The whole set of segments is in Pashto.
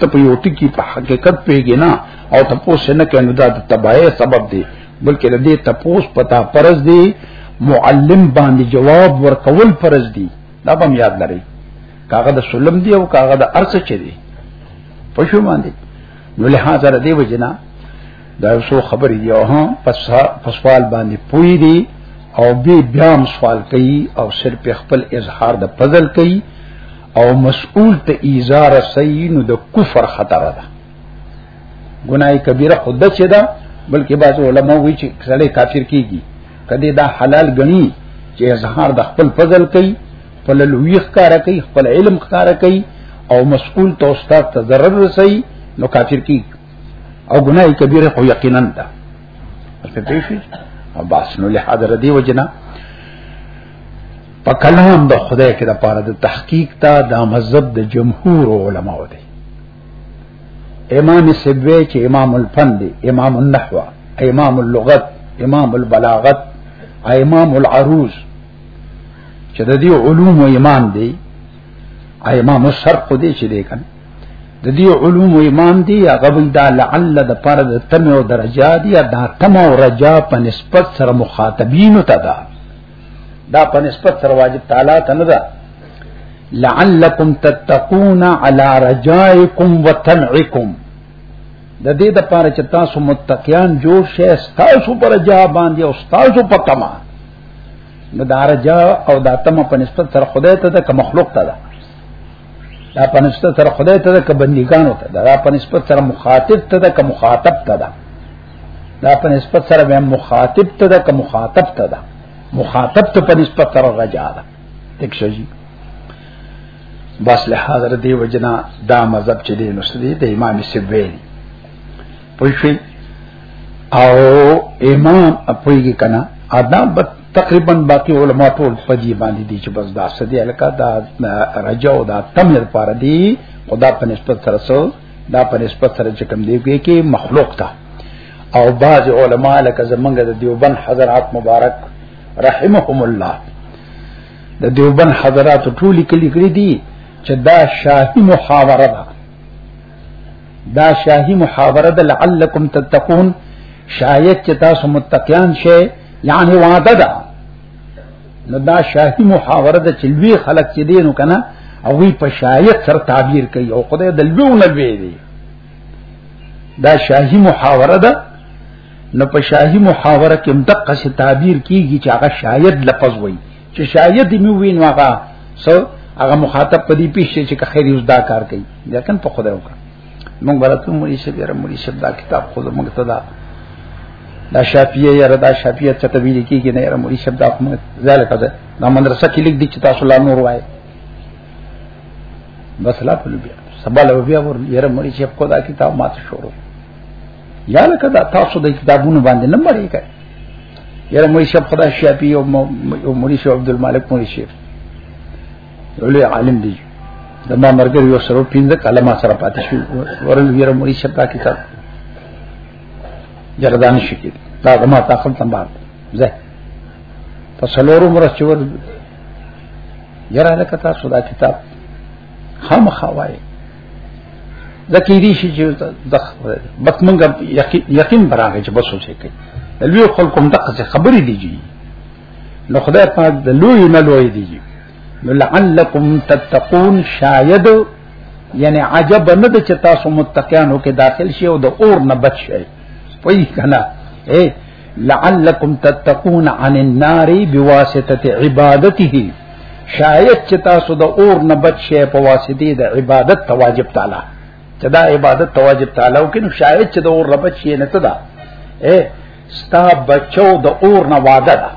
ته په یو ټکی په حقیقت پیږي نه او تاسو نه کنه دا د تباہی سبب دی بلکې د دې تپوس پتا پرز دی معلم باندې جواب ورکول پرز دی دا به یاد لرئ کاغه د سلم دی او کاغه د ارڅ چي دی پښو باندې نو له هغه سره دی وجنا دا یو څو خبرې دی او هم په سوال باندې پوي دي او بي بیا هم سوال کوي او صرف خپل اظهار د فضل کوي او مسئول ته ایزار سي نو د کفر خطر ده ګناي کبیره خود چې ده بلکې بعض علما وایي چې سړی کافر کیږي کدی دا حلال غني چې اظهار د خپل فضل کوي خپل لوی ښکارا کوي خپل علم ښکارا کوي او مسئول ته استاد ته ضرر رسي نو کافر کیږي او ګناه کبیره خو یقینا ده څه دی شي او باس نو له حاضر دی وجنا په کلام د خدای کې د پاره د تحقیق ته د مذهب د جمهور علما و دي امام سبوی چې امام الفن دی امام النحو امام اللغت امام البلاغت امام العروض چې د دې علوم او ایمان دی امام الشرق دی چې دی کنه د دې علوم امام دی هغه وی دا لعل د پر د تم او درجه دی دا تم او رجا په نسبت سره مخاطبین ته دا دا په نسبت سره واجب تعالی ته نه ده لعلکم تتقون علی رجائکم وتنعکم د دې د پر چې تاسو متقیان جوړ شئ تاسو پر رجا باندې او تاسو په تما نو دا رجا او دا تم په نسبت سره خدای ته د مخلوق ته ده دا پنسته سره خدای ته د بندګانو ته دا پنسته سره مخاطب ته د مخاطب ته دا دا پنسته سره به مخاطب ته د مخاطب ته دا مخاطب ته پنسته سره رجا ده تک شي بس له حاضر دی وجنا دا مذهب چې دی نو سدي د امام سبوی پوښي او امام اپویږي کنه ادم تقریبا باقی علما ټول په دې باندې دي چې بس دا سدي الکا دا رجا او دا تمر پر دي خدا په نسبت سره سو دا په نسبت سره چې کوم دی کې مخلوق ته او بعض علما لکه زمونږ د دیوبن حضرات مبارک رحمهم الله د دیوبن حضرات ټول کلی کړی دي چې دا شاهي محاوره ده دا شاهي محاوره ده لعلکم تتقون شاید چې تاسو متقیان شئ یعنی وعده ده نو دا شاهي محاوره ده چې لوی خلک چې دینو کنه او وی په شایعت سره تعبیر کوي او خدای د لوی نه لوی دی دا شاهي محاوره ده نو په شاهي محاوره کې مدقه سي تعبیر کیږي چې هغه شاید لفظ وای چې شاید می وین هغه سو هغه مخاطب پدی پیښه چې خیر یوز دا کار کوي ځکه په خدای وکړه مونږ براتو مولوی شپ یاره مولوی شپ دا کتاب خو مونږ ته دا دا شافیه یاره دا شافیه چې ته ویل کیږي نه یاره مولوی شپ دا کوم ځای لکه ده دا مدرسه کې لیک دي چې تاسو لا نور وایي بس لا په لوبیا سبا له بیا ور یاره مولوی شپ کو دا کتاب ماته شروع یا لکه دا تاسو د کتابونو باندې نه مړی کوي یاره مولوی شپ خدا شافیه او مولوی شپ عبد الملک مولوی شپ لوی عالم دی د ما مرګ یو سره پینځه کاله ما سره پاتې شو ورل ویره مې شپه کې تا جردان شي کې دا ما تاخم تم بعد زه په سلورو مر چې ور یرا لکه تاسو دا کتاب هم خوای ځکه دې شي چې د بتمنګ یقین براغه چې بسو شي کوي لوی خلکو هم دغه خبرې دي نو خدای پاک د لوی نه لوی دی نو لعلکم تتقون شاید یعنی عجب نه د چې تاسو متقینو کې داخل شي او د اور نه بچ شي وای کنه اے لعلکم تتقون عن النار بواسطه عبادته شاید چې تاسو د اور نه بچ شي په واسطه د عبادت تواجب تعالی چې دا عبادت تواجب تعالی او کینو شاید چې د اور نه بچ شي نه تدا اے ستا بچو د اور نه واده ده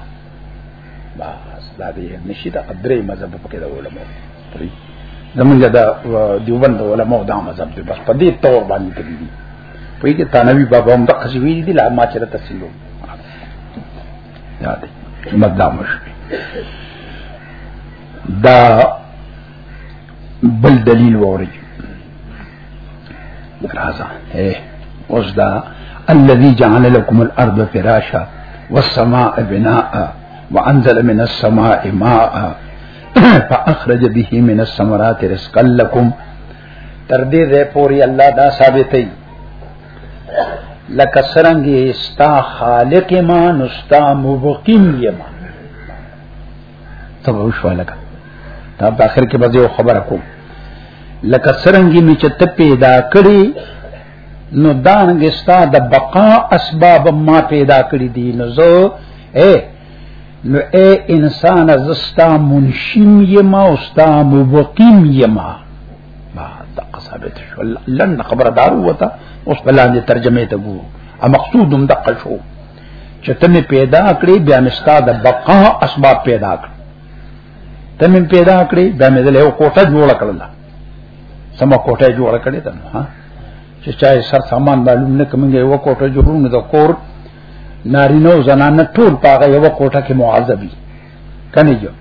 بس دا دې نشي دا درې مذهب په کې د علماء پری زمونږ دا دیوبند علماء دا مذهب دی بس په دې تور باندې کوي دي په دې تنوي بابا هم د قصوی دي لا ما چرته تسلو یاد مدام شي دا بل دلیل ووري درازا اے اوس الذي جعل لكم الارض فراشا والسماء بناء وانزل من السماء ماء فاخرج به من الثمرات رزقا لكم تر پوری الله دا ثابتې لکه سرنګي استا خالق ما نستا مبقيم يما تب وشو لکه دا په اخر کې به یو خبره کوم لکه سرنګي می چې ته پیدا کړی نو دانګ استا د بقا اسباب ما پیدا کړی دي نو زه اے نو اے انسان زستا منشیم یما او ستا مبقیم یما ما دقه ثابت شو لن خبردار وته اوس بلاندې ترجمه ته ګو ا مقصودم دقه شو چې ته مې پیدا کړې بیا مې ستا د بقا اسباب پیدا کړ ته مې پیدا کړې بیا مې دلته یو کوټه جوړ کړل سم کوټه جوړ کړې ته ها چې چا یې سر سامان معلوم نه کومږي یو کوټه جوړونه د کور نارینه او زنانه ټول پاغه یو کوټه کې معذبي کنه جو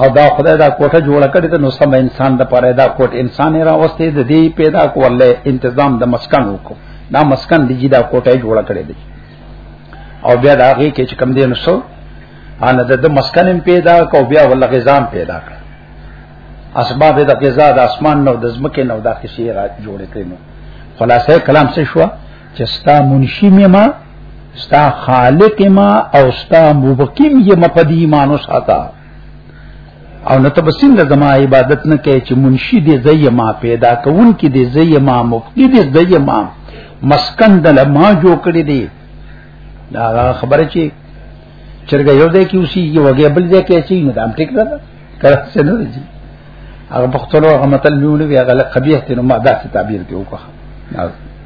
او دا خدای دا کوټه جوړ کړی ته نو سم انسان د پاره دا کوټ انسان را وسته د دې پیدا کوله تنظیم د مسکن وکړو دا مسکن دی دا کوټه جوړ کړی دی او بیا دا هغه کې چې کم دی نو سو ان د مسکن پیدا کو بیا ول غزام پیدا کړ اسباب د غذا د اسمان نو د زمکه نو د خشیره جوړ کړي نو خلاصه کلام څه شو چې ستا منشي مې ما ستا خالق ما او ستا مبقیم یې مپدی مانو ساته او نه تبسین د زما عبادت نه کوي چې منشي دې زې ما پیدا کون کې دې زې ما مفتی دې زې ما مسکن د لما جو کړی دی دا خبره چې چرګ یو ځای کې اوسې یو وګې بل ځای کې چې نو دام ټیک ده کړه څه نه دی هغه پختلو هغه متل نیولې هغه قبیح ته نو ما داسې تعبیر کې وکړه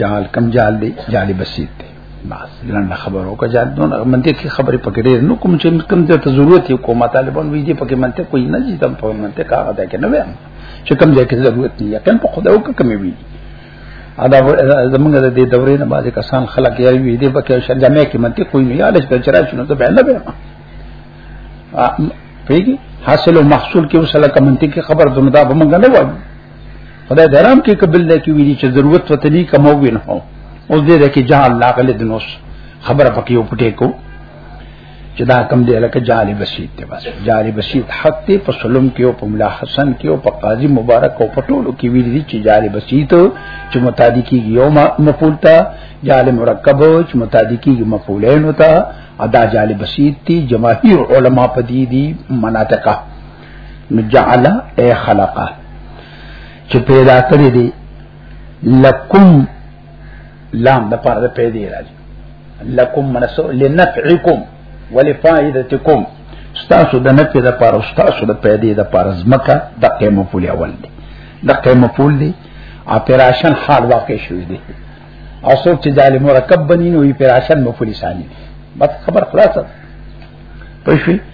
جال کم جال دی جال بسیط دی بس لنډه خبر او کجا دون منطق کی خبرې پکې ډېر نو کوم چې کوم ته ضرورت یو کومه طالبان وی دي پکې منطق کوئی نه دي تم په منطق هغه ده کې نه ویم چې کوم ځای کې ضرورت نه یقین په خدای او کومې وی ادا زمونږ د دې دورې نه باندې کسان خلک یې وی دي پکې شرجمه کې منطق کوئی نه یاله چې چرای شنو ته به نه به پیږي حاصل او محصول کې وسله کوم منطق خبر دمدا به مونږ نه وایو خدای درام کې قبل نه کې ویلي چې ضرورت وتلی کوم وین هو اوس دې کې جهان الله غل دنوس خبره پکې یو پټې کو چې دا کم دی لکه جالی بسیط دی بس جالی بسیط حق دی په سلم کې او په ملا حسن کې او په قاضي مبارک او په ټولو کې ویل دي چې جالی بسیط چې متادی کیږي یو مفعول ته جالی مرکب چې متادی کیږي مفعولین ته ادا جالی بسیط دي جماهیر علما په دي دي مناطقه جعل اے خلقا چې پیدا کړی دی لکم لام د پاره د پیدا راځي لکم منسو لنفعکم ولفائدتکم ستاسو د نفع د پاره ستاسو د پیدا د پاره زمکه د قیمه پولی اول دی د قیمه پول دی اپریشن حال واقع شوی دی او څوک چې جالي مرکب بنین وي اپریشن مفلی ثاني بس خبر خلاصه پښوی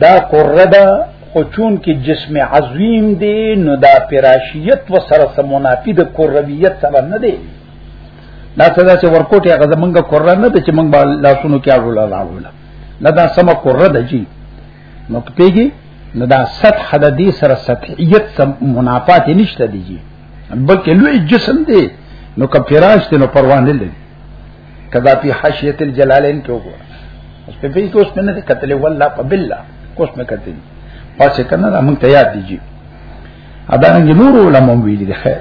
دا قره ده خو چون کې جسم عظیم دی نو دا پراشیت و سره سمونافی د کرویت سره نه دی دا څنګه چې ورکوټ هغه زمونږ قره نه ده چې مونږ به لاسونو کې اړول اړول نه دا سم قره ده جی نو پیږي نو دا سطح د دې سره سطحیت سم منافات نشته دی جی بلکې لوی جسم دی نو که پراش دی نو پروانه لري کذا فی حاشیه الجلالین کې وګوره اوس په دې کې اوس په نه کتلې والله په بالله کوس مې کتلې پاتې کنه دا مونږ ته یاد دیږي ادارنګ نور علماء ویل دي خیر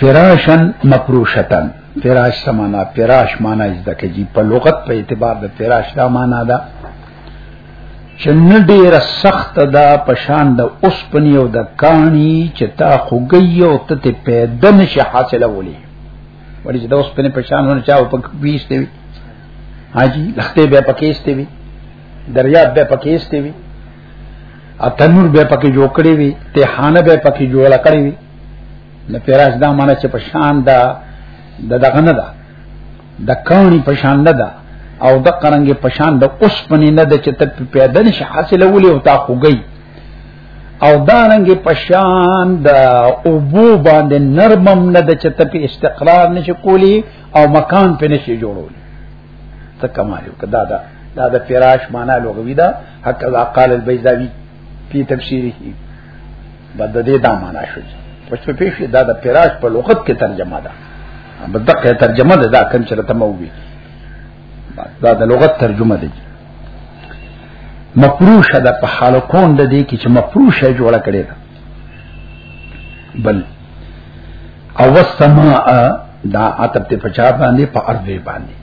فراشن مفروشتن فراش سمانا فراش معنا از دکې جی په لغت په اعتبار د فراش دا معنا ده چې نډیر سخت ده په شان د اوسپنی او د کانی چې تا خوګي او ته پیدا نشي حاصله ولې ولی چې دا اوس په پشان ونه چا په بیسته وي حاجی لخته به پکېسته وي دریاب به پکېسته وي ا تنور به پکې جوړ کړی وي ته خانه به پکې جوړ کړی وي نه پیراس دا معنی چې پشان دا د دغه نه ده د کانی پشان نه ده او د قرنګ پشان د اوس پنی نه ده چې ته پیدا نشي حاصله ولې او تا خوګي او دارنګ پشان د او بو باندې نرمم نه د چته په استقرار نشي کولی او مکان په نشي جوړول ته کمال یو کدا دا دا د فراش معنا لغوي دا حق ذا قال البيزاوي په تفسیره بد دې دا معنا شو پښ په پیښه دا د فراش په لغت کې ترجمه ده بدقه ترجمه ده دا کوم چې ته مو وی دا د لغت ترجمه دی مفروشه ده په حال کون د دې کې چې مفروشه جوړه کړي ده بل او السماء دا عتب ته پچا باندې په ارض باندې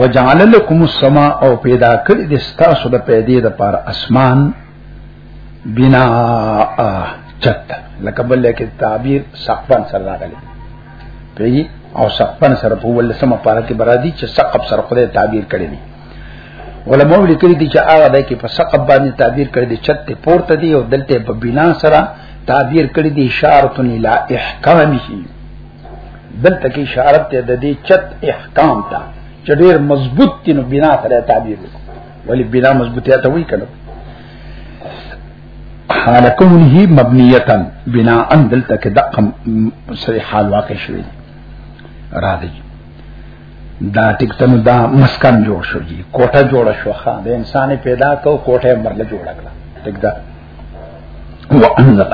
وجعل لكم السماء او پیدا کړی د ستاسو د پیدې د پار اسمان بنا چت لکه بل کې تعبیر سقفن سره راغلی پیږي او سقفن سره په ولسمه پاره کې برادي چې سقف سره خدای تعبیر کړی دی علماء لیکلي دي چې هغه د کې په سقف باندې تعبیر کړی دی چت پورته دی او دلته په بنا سره تعبیر کړی دی اشاره الی احکامه دلته کې اشاره ته د دې چت احکام ته چې ډیر مضبوط دی نو بنا سره تعبیر وکړي ولی بنا مضبوطیت وی کړو حال کونه مبنیتا بنا ان دلته کې دقم سری حال واقع شوی راځي دا ټیک تنو دا مسکن جوړ شو جی کوټه جوړ شو ښا د انسان پیدا کو کوټه مرله جوړ کړه ټیک دا وانزل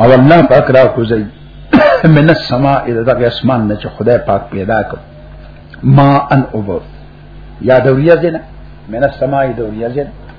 او الله پاک را کوزي من السماء اذا دغه اسمان نه چې خدای پاک پیدا کړ ما ان اوبر یا دوریه زنه من السماء دوریه زنه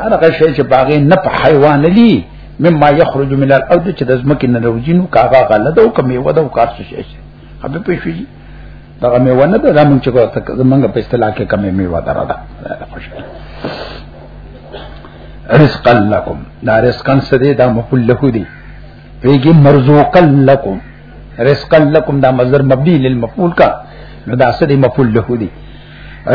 هغه شی چې باغې نه په حیوان لی مما یخرج من الارض چې د زمکه نه روجینو کاغه غله ده او کمې وده او کار څه شي هغه په شي دا مې ونه ده زمونږ چې کوته زمونږ په اصطلاح کې کمې مې وده را ده خوشاله رزق لكم دا رزقن سدي دا مقول له دي ویږي مرزوق لكم رزق لكم دا مصدر مبني للمفعول کا نو دا سدي مفعول له دي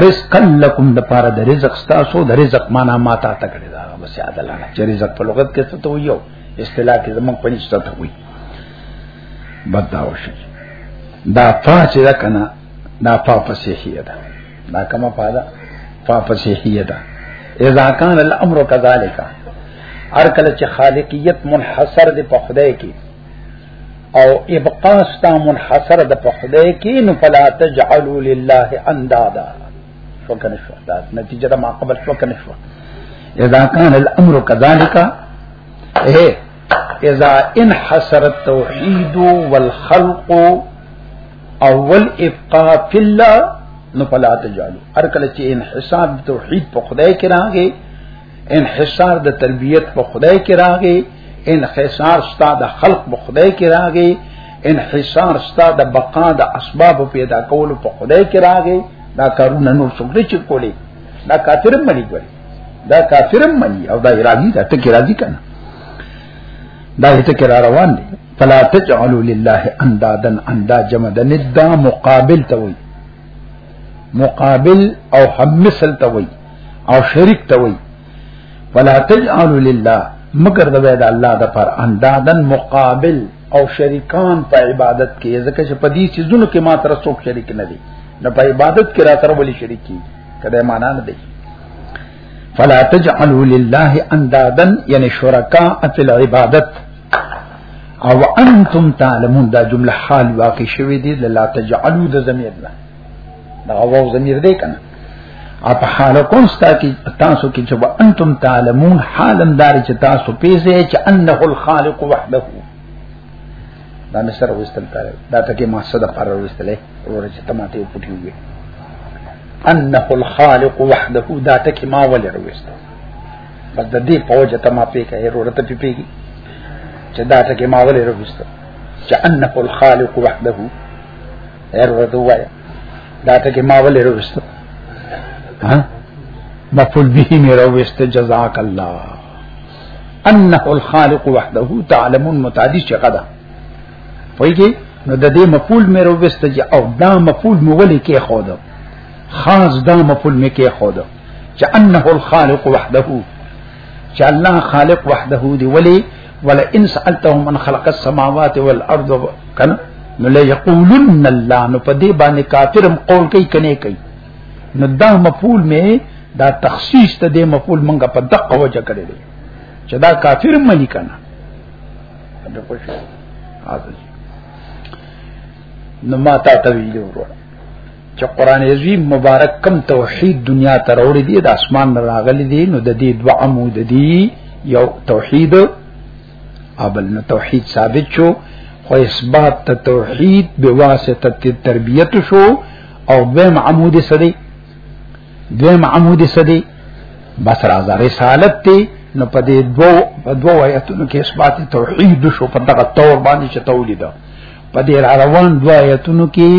رزقا لکم د پاره د رزق ستاسو د رزق معنا ما تا ته کړی دا بس یاد لاله چې رزق په لغت کې څه ته ویو اصطلاح کې زمونږ په نشته ته وی بداو شي دا پا چې دا کنه دا پا فصیحیه ده دا کومه پا ده پا فصیحیه ده اذا كان الامر كذلك ار کله چې خالقیت منحصر دی په خدای کې او ابقا ستا منحصر د په خدای کې نو فلا تجعلوا لله اندادا شو کنه شو دا نتیجه دا ما قبل شو کنه شو اذا كان الامر كذلك ايه اذا انحصر التوحيد والخلق اول ابقاء في الله نو فلا تجعلوا هر کله چې انحصار توحید په خدای کې راغی انحصار د تربیت په خدای کې راغی انحصار ستا د خلق په خدای کې راغی انحصار ستا د بقا د اسباب پیدا کولو په خدای کې راغی دا کارونه نور څوک نه چي کولی دا کافر منی ګوري دا کافر منی او دا راضي دا ټکی راضي کنه دا هیته کې را روان دي فلا تجعلوا لله اندادا اندا جمع د ندا مقابل ته وي مقابل او هم مثل ته وي او شریک ته وای ولا تجعلوا لله مگر د وید الله د پر اندادن مقابل او شریکان په عبادت کې ځکه چې په دې چیزونو کې ما تر څوک شریک نه دي نه په عبادت کې را سره ولي شریک کی کله معنا نه دی فلا تجعلوا لله اندادا یعنی شرکاء فی العبادت او انتم تعلمون دا جمله حال واقع شوی دی لا تجعلوا د زمیر نه دا واو زمير دی کنه اپ حالکون ستا کی تاسو کی چې انتم تعلمون حالم دار چې تاسو پیسې چې انه الخالق وحده دا مې سره وستل کار دا ته کې ما صدا پر وستلې ورور چې تماته پټي وي انه الخالق وحده دا ته کې ما ولې وستل بس د دې پوجا ته ما پې کوي ورور ته پې پیږي چې دا ته کې ما ولې وستل چې انه الخالق وحده هر ورته وایا دا ته کې ما ولې روست ها مفعول به مې روست جزاک الله انه الخالق وحده تعلم متعدی شقه ده پوهیږي نو د دې مفعول مې روست چې او دا مفعول مې ولې کې خو ده خاص دا مفعول مې کې خو ده چې انه الخالق وحده چې الله خالق وحده دی ولی ولا ان سالتهم من خلق السماوات والارض کنه نو لا یقولن الله نو په دې باندې کافرم قول کوي کنه کوي نو دا مفعول می دا تخصیص ته دې مفعول منګه په دقه وجه کړی دی چې دا کافر منی کنه نو ما تا ته ویلو چې قران عظیم مبارک کم توحید دنیا ته راوړي دي د اسمان نه راغلي دي نو د دې دوه عمود دي یو توحید ابل نو توحید ثابت شو خو اثبات ته توحید به واسطه تربیت شو او بهم عمود سدي بهم عمود سدي بس راځه رسالت ته نو په دې دوه دوه آیتونو کې اثبات توحید شو په دغه تور باندې چې تولیده په دې روان دوا آیتونو کې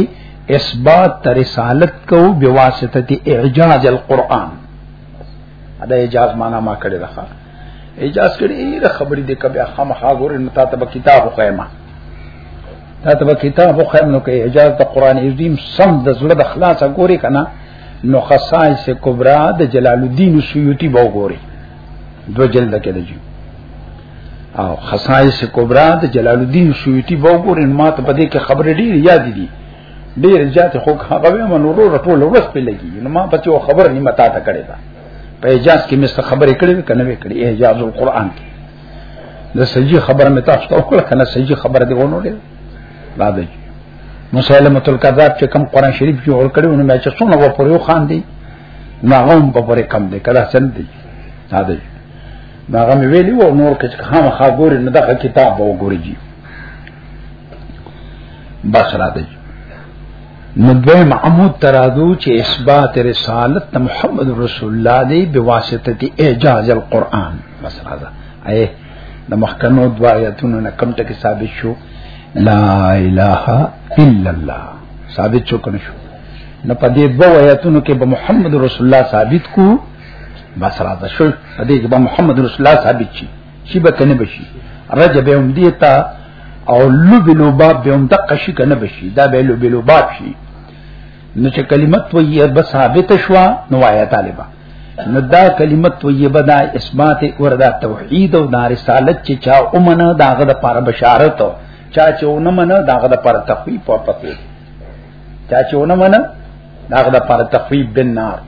اثبات تر رسالت کو بواسطه اعجاز القرآن دا اعجاز معنا ما کړی راخه اعجاز کړی دا خبرې دې کبه خامخا ګور نو تا ته کتاب خو ما تا ته کتاب خو نو کې اعجاز د قرآن عظیم سم د زړه د خلاص ګوري کنه نو خصائص کبرا د جلال الدین سیوطی به ګوري دو جلد کې دی او خصائص کبرا د جلال الدین سیوطی وګورئ ما ته پدې کې خبرې ډېر یاد دي ډېر زیات خو هغه به منورو رټول ورس په لګي نو ما پته یو خبر نیمه تا ته کړې ده په اجازه کې مست خبرې کړې کنه وې کړې اجازه القرآن کې د سجی خبره مې تاسو ته وکړه کنه سجی خبره دی ونه لري لا دی مسلمه الکذاب چې کم قرآن شریف کې اور کړو نو مې چې څونه و پرې خان دی نو هغه هم په پرې کم دی کله سن دی دا دی ناغه مې ویلی و نور کچ خام خاګور نه دغه کتاب به وګوري جی بس را دی نو دوی معمود ترادو چې اثبات رسالت محمد رسول الله دی بواسطه دی اعجاز القرآن بس را ده اے د مخکنو دوا آیاتونو نه کم ټکی ثابت شو لا اله الا الله ثابت شو کنه شو نه پدې دوا آیاتونو کې به محمد رسول الله ثابت کو بس راځه شو دې کې به محمد رسول الله ثابت شي شي به کنه بشي رجب هم دې تا او لوب لوباب به هم دقه شي کنه بشي دا به لوب لوباب شي نو چې کلمت ویه به ثابت شوا نو آیا طالبہ نو دا کلمت طیبه دا اثبات اور دا توحید او دا رسالت چې چا اومنه دا غد پر بشارت چا چې اونمنه دا غد پر تخفیف او پته چا چې اونمنه دا غد پر تخفیف بن نار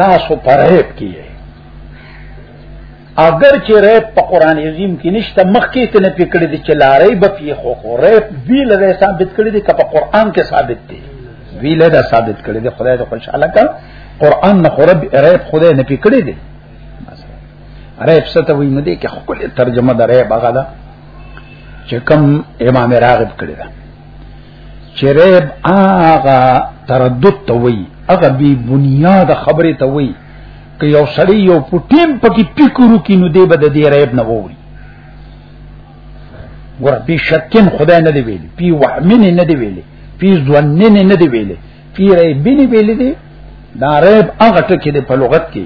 تاسو پر عیب کې اگر چې ریب په قران عظیم کې نشته مخکې ته نه پکړې دي چې لارې به پی خو خو ریب وی لري ثابت کړې دي که په قران کې ثابت دي وی لري ثابت کړې دي خدای دې خوشاله کړ قران نه خراب ریب خدای نه پکړې دي ریب څه ته وی نه دي کې خپل ترجمه د ریب هغه ده چې کوم امام راغب کړی ده چې ریب هغه تردد ته وای هغه بی بنیاد خبره ته وای که یو سړی یو پټیم پکې فکرو کې نو دی به د دې ریب نه ووري ګور په شکین خدای نه دی ویلي په وهمن نه دی ویلي په ځوانن نه دی ویلي په ریب نه ویلي دی دا ریب هغه ټکی دی په لغت کې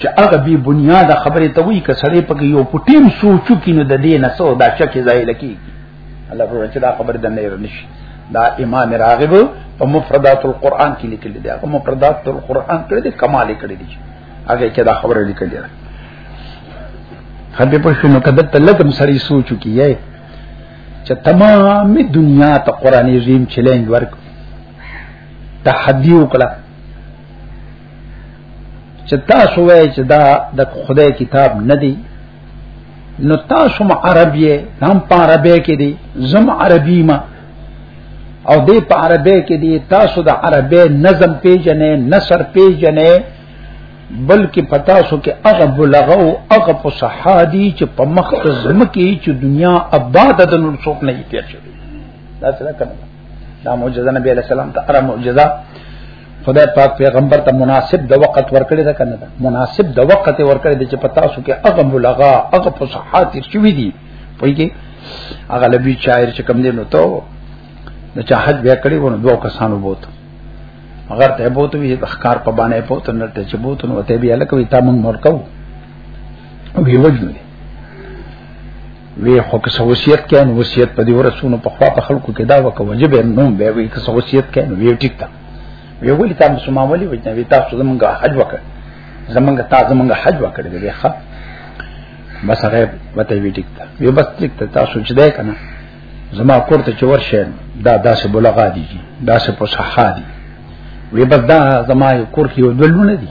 چې هغه بی بنیاد خبره ته وای که سړی پکې یو پټیم سوچو کې نو د دې نه سو دا شک ځای لکېږي الله پرون چې دا خبر د نه نشي دا امام راغب په مفردات القرآن کې لیکل دي هغه مفردات القرآن کړي دي کمال کړي دي هغه کې دا خبره لیکل دي هدي په شنو کده تلکم سړی سوچو کیه چې تمامه دنیا ته قرآن عظیم چیلنج ورک تحدی وکړه چې تاسو وایئ چې دا د خدای کتاب نه دی نو تاسو م عربی هم په عربی کې دي زم عربی ما او دې په عربی کې دي تاسو د عربی نظم پیژنې نثر پیژنې بلکې پتا سو کې هغه بلغو هغه په صحادي چې په مخ زم کې چې دنیا آباد د نور څوک نه پیژني دا څه کنه دا معجزه نبی علیہ السلام ته اره معجزه خدای پاک پیغمبر ته مناسب د وخت ورکړی دا کنه دا مناسب د وخت ورکړی د چې پتا سو کې هغه ملغا هغه فصحات شوی دي پویږي هغه لبي شاعر چې کم دي نو ته نو چې حج بیا کړی ونه دوه کسانو بوت مگر ته بوت وی اخکار په باندې بوت نه ته چې بوت نو ته بیا لکه وی تا مونږ مور کو وی وجنه وی خو که وصیت کین وصیت په دې ورسونو په خوا په خلکو کې دا وکه وجب نوم به وی که وصیت کین وی ټیک تا وی ولی تاسو مسلمان ولی وجنه وی تاسو زمونږه حج وکړ زمونږه تاسو زمونږه حج وکړ دې ښه بس هغه وته وی ټیک تا وی بس ټیک تا تاسو چې ده کنه زما کوړه چې ورشه دا داسې بلغا دي داسې په صحه دي وی بس دا زما کور کې ودلونه دي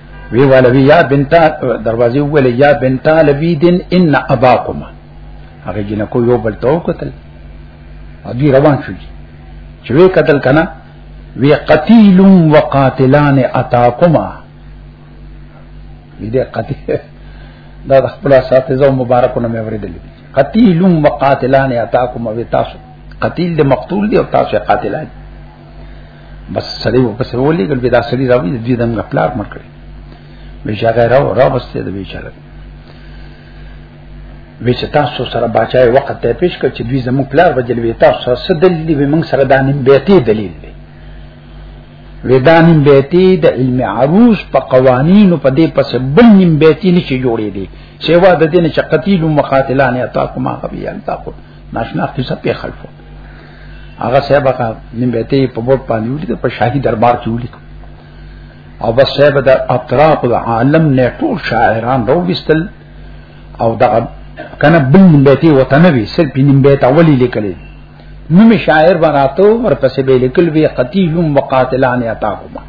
وی ولوی یا بنت دروازې ویل یا بنت لوی دین ان اباکما هغه جن کو یو بل تو قتل او دی روان شو چې وی قتل کنا وی قتیل و قاتلان اتاکما دې قتیل دا خپل اساتذه مبارکونه مې ورېدل قتیل و قاتلان اتاکما وی تاسو قتیل دې مقتول دي او تاسو قاتلان بس سړی و پس ولې ګل بدا سړی راوي د دې دنګ پلار مړ کړی بیچاره راو را بسته د بیچاره وی چې تاسو سره بچای وخت ته پیش کړ چې دوی زموږ پلار بدل وی تاسو سره دلیل به موږ سره دانیم بیتی دلیل دی ودانیم بیتی د علم عروس په قوانینو په دې پس بل نیم بیتی نشي جوړې دي سیوا د دې نه چې قتیل مقاتلان یا تاکو ما قبیان تاکو ناشنا قصه په خلفو هغه صاحب کا نیم بیت په بوت باندې ولیکل په شاهي دربار کې ولیکل او بس صاحب د اطراف د عالم نه ټول شاعران راوستل او دا کنه بل نیم بیت وطن وی سر په نیم بیت اولی لیکل نو می شاعر بناتو ورپسې به لیکل وی قتیل وقاتلان یتاهما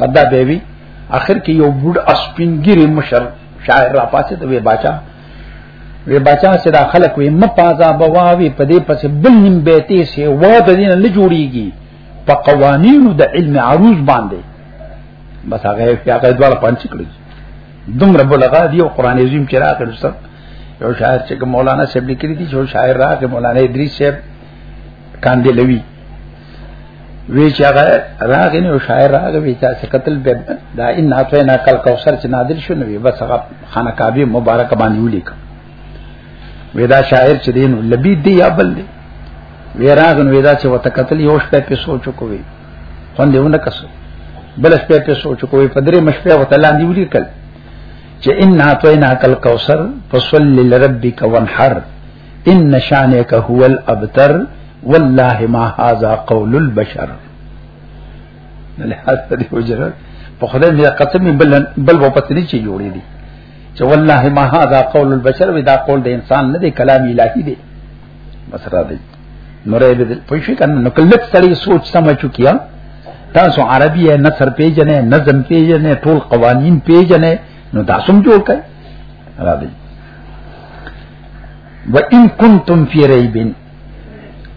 مدا بیبي اخر کې یو بډ اسپینګری مشر شاعر را پاسه ته وی باچا وی بچا چې دا خلک وی مپازا بواوی په دې پس بل نیم بیتی سی و د دین نه جوړیږي په قوانینو د علم عروض باندې بس هغه په هغه ډول پنځ کړی دومره بلغا دی او قران عظیم چې راغل سره یو شاعر چې مولانا صاحب لیکلی دی چې شاعر راغی مولانا ادریس صاحب کاندې لوي وی چې هغه راغی نو شاعر راغی وی چې قتل به دا ان ناتوی نه کل کوثر چې نادر شو نو بس هغه خانه کعبه مبارک باندې ولیک ودا شاعر چې دین لبی دی یا بل دی وی راغی نو ودا چې وته قتل یو شپه په سوچ کوی خوند یو نه کسو بل شپه په سوچ کوی په درې مشپه وته لاندې ولیکل چې ان ناتوی نه کل کوثر فصلی لربک وانحر ان شانک هو الابتر والله ما هذا قول البشر لحاظ دې وجره په خدای مې قسم بل بل په پتنی چې جوړې دي چې والله ما هذا قول البشر ودا قول د انسان نه دی کلام الهي دی بس را دی نورې دې پوښی کنه نو کله ستړي سوچ سمه چوکیا تاسو عربی نه سر پیجنې نظم پیجنې ټول قوانین پیجنې نو تاسو هم جوړ کړئ را دی و ان کنتم فی ریبن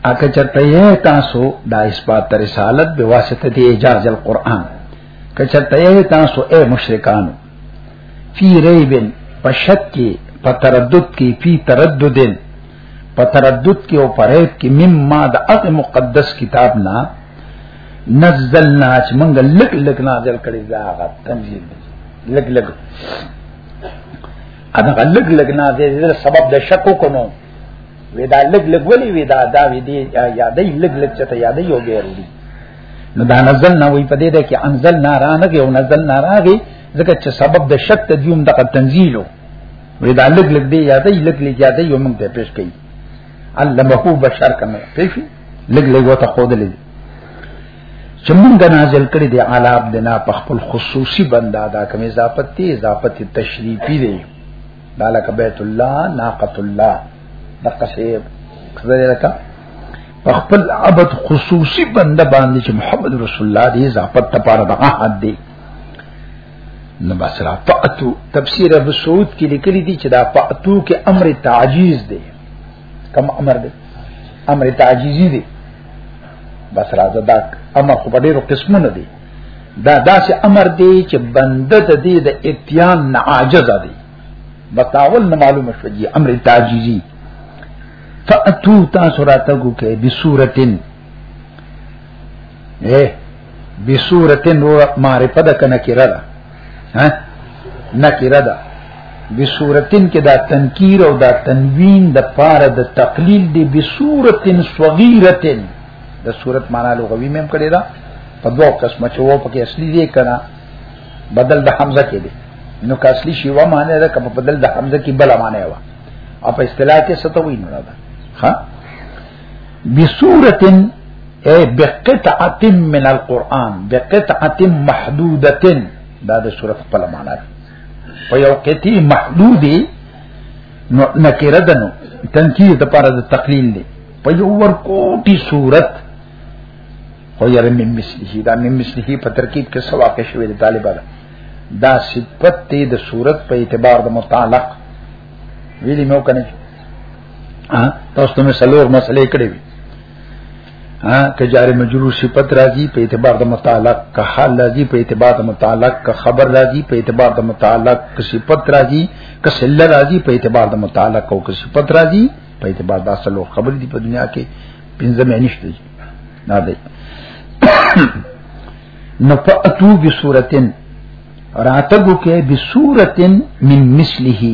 اکه چرته یې تاسو د اثبات رسالت به واسطه دی اجاز القرآن که چرته یې تاسو اے مشرکان فی ریبن پشک کی په تردد کی فی ترددن په تردد کی او پریب کی مما د اغ مقدس کتاب نا نزلنا چې موږ لک لک نازل کړی دا غت تنزیل لک لک انا غلګ لګ نه دې سبب د شک کو نو ودا لګ لګ ولي ودا دا وی دي یادې لګ لګ چته یادې یو غیر دي نو دا نزل نه وی پدې ده کې انزل نارانه کې او نزل ناراغي ځکه چې سبب د شک ته دیوم د تنزیلو ودا لګ لګ دې یادې لګ لګ یادې یو موږ ته پیش کړي علمه بشر کمه پیش لګ لګ وته خود لګ چې مونږ نازل کړی دی علی عبدنا په خپل خصوصي بندا دا کوم اضافت دی اضافت تشریفی دی دا لکه بیت الله ناقۃ الله دغه څه کړه لکه په خپل عبد خصوصي بندا باندې چې محمد رسول الله دی اضافت لپاره د عهد دی نو بس را فاتو تفسیر ابو سعود کې لیکلي دي چې دا فاتو کې امر تعجیز دی کم امر دی امر تعجیزی دی بس راځه دا امر خو په ډیرو قسمونو دی دا داسې امر دی چې بنده د دې د اتیان نه عاجز دی بتاول نه معلومه شو جی امر تعجیزی فاتو تاسو راتګو کې بصورتن اے بصورتن معرفه د کنه کړه ها نکره ده بصورتن کې دا تنکیر او دا تنوین د پاره د تقلیل دی بصورتن صغیرتن د صورت معنا لغوي مم کړی دا په دوه قسمه چې وو پکې اصلي دی کنه بدل د حمزه کې دی نو که اصلي شی و معنی ده که په بدل د حمزه کې بل معنی و او په اصطلاح کې ستوي نه ده ها بسورة اي بقطعة من القرآن بقطعة محدودة دا د سورة خپل معنا ده په یو قطعي محدودي نو نکره ده نو تنکیر د پاره د تقلیل دی په یو ور کوټي صورت خو یې من مثله دا من مثله په ترکیب کې سوا کې شوی د طالبانو دا صفت دی د صورت په اعتبار د متعلق ویلی مو کنه تاسو ته سلور مسلې کړې وي ها که جار مجرور صفت راځي په اعتبار د متعلق که حال راځي په اعتبار د متعلق که خبر راځي په اعتبار د متعلق که صفت راځي که سله راځي په اعتبار د متعلق او که صفت راځي په اعتبار د اصل او خبر دي په دنیا کې پنځه مې نشته نه دی نفعتو بسورتن راتګو کې بسورتن من مثله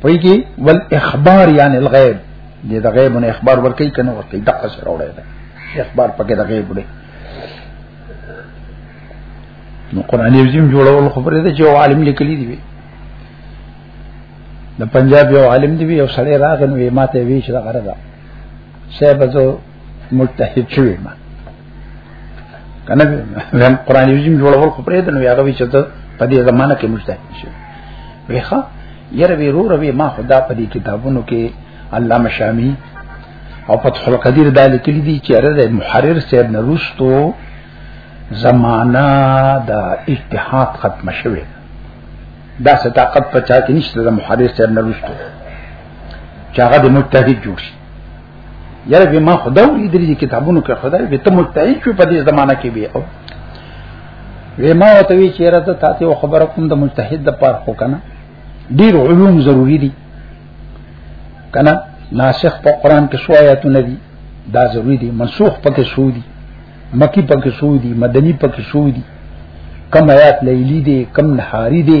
پوی کی ول اخبار یعنی الغیب دې د غیب نه اخبار ورکې کنه ورکې دغه سره وړه ده اخبار پکې د غیب دی نو قران عظیم جوړول خبره ده چې عالم لیکلی دی د پنجاب یو عالم دی یو سړی راغی نو یې ماته وی چې دا غره ده سه بزو ملتحد شوی ما کنه هم قران یوزم جوړول خو پرې دنو یاغه وی چې ته په دې زمانہ کې ملتحد شوی ویخه یره وی رو روی ما خدا په دې کتابونو کې علامه شامی او فتح القدیر دا لیکلی دي چې اره محرر صاحب نه روستو زمانہ دا اجتهاد ختم شوه دا ستاقت پچا کې نشته د محرر صاحب نه روستو چې هغه د متحد جوړ شي یاره به ما خدای دې دې کتابونو کې خدای به ته متعی شو په دې زمانہ کې به او وې ما ته وی چې راته تاسو او خبره کوم د مجتهد د پاره خو کنه ډیر علوم ضروری دي کنه ناسخ په قران کې شو آیاتونه دي دا ضروری دي منسوخ پکې شو دي مکی پکې شو دي مدنی پکې شو دي کم آیات لیلی دي کم نهاری دي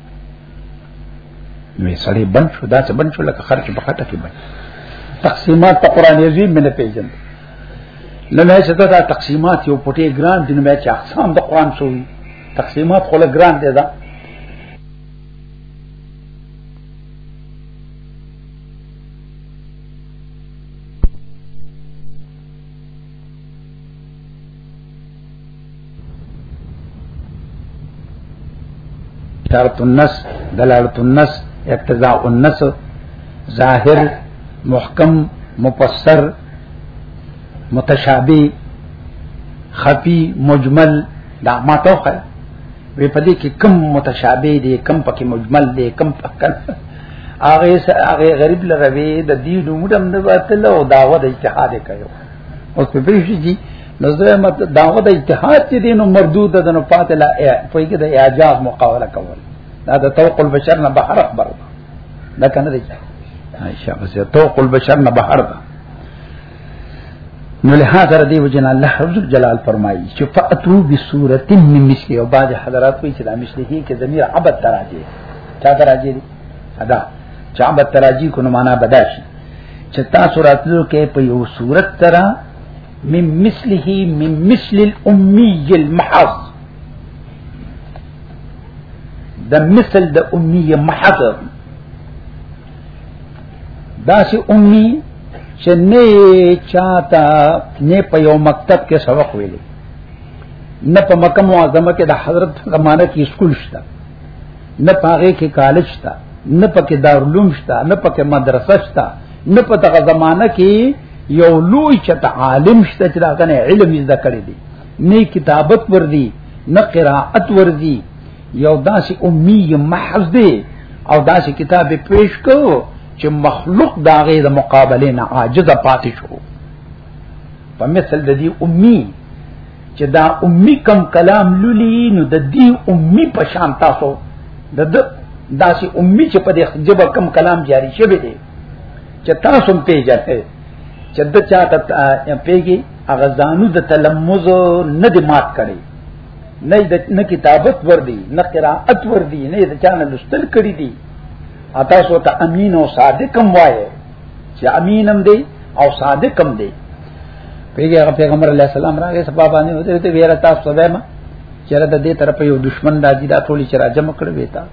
نو سړی بند شو دا څه بند شو لکه خرچ په خټه کې بند تقسیمات په قران عظیم مې نه پیژن نو مې چې دا تقسیمات یو پټي ګران دي نو مې چې اقسام د قران شوی تقسیمات خو له ګران دي دا اشارت النس دلالت النس اقتضاء النس ظاهر محکم مفسر متشابه خفی مجمل دا ما توخه وی پدې کې کم متشابه دي کم پکې مجمل دي کم پکې هغه هغه غریب لروي د دې نومډم نه وته له داوه د اجتهاد کوي او په دې شي دي نظر مت دعوت اجتهاد چې دینو مردود ده نو پاتې لا په کې د اعجاز مقاوله کول دا د توق البشر نه بهر خبر ده دا کنه دی عائشہ بس توق البشر نه بهر ده نو له هغه دی وجن الله رب جلال فرمایي چې فاتو بسورته من مثلی او بعض حضرات وی چې د مثلی کې ضمیر عبد تراجه چا تراجه ادا چا به تراجی کو معنا بداش چې تاسو راتلو کې په یو صورت ترا من مثله من مثل الامي المحض د مثل د امي محض دا سي امي چې نه چاته نه په یو مکتب کې سبق ویلي نه په مکه معظمه کې د حضرت زمانه کې سکول شته نه پاغه کې کالج تا نه پکې دارلوم شتا نه پکې مدرسه شتا نه په دغه زمانہ کې یو لوی چت عالم شته چې داغه علم یې زده کړی دی نه کتابت وردی نه قراءت وردی یو داسې امی محض دی او داسې کتاب پیش کو چې مخلوق داغه د مقابله نه عاجز پاتې شو په مثل د دې امی چې دا امي کم کلام لولي نو د دې امي په شان تاسو د داسې امي چې په دې جبه کم کلام جاری شوی دی چې تاسو هم پیژنئ چې د چا ته پیګي هغه ځانو د تلمذ نه دی مات کړي نه د نه کتابت ور دي نه قراءت ور دي نه د چا نه لستل کړي دي اته سو ته امین او صادقم وایي چې امینم دی او صادقم دی پیغمبر پیغمبر علیه السلام راغی سبا باندې وته ته ویره تاسو سبا ما چیرې د دې طرف یو دشمن راځي دا ټولي چې راجم کړ ویتا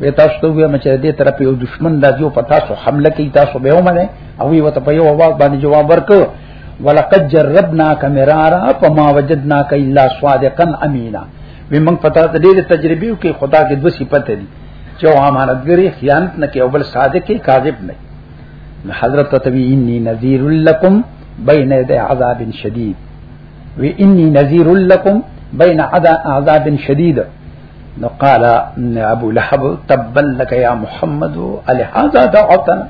وی تاسو ته ویم چې دې طرف یو دشمن راځي او پتا سو حمله کوي تاسو به ومنه او وی وته په یو واک باندې جواب ورکړ ولقد جربنا کمرارا فما وجدنا الا صادقا امینا وی موږ پتا ته دې تجربې کې خدا کې دوه صفات دي چې امانتګری خیانت نه کوي او بل صادق کاذب نه حضرت توی انی نذیر لکم بین یدی عذاب شدید و انی نذیر لکم بین عذاب شدید نو قال ابو لهب تبا لك يا محمد على هذا دعوتنا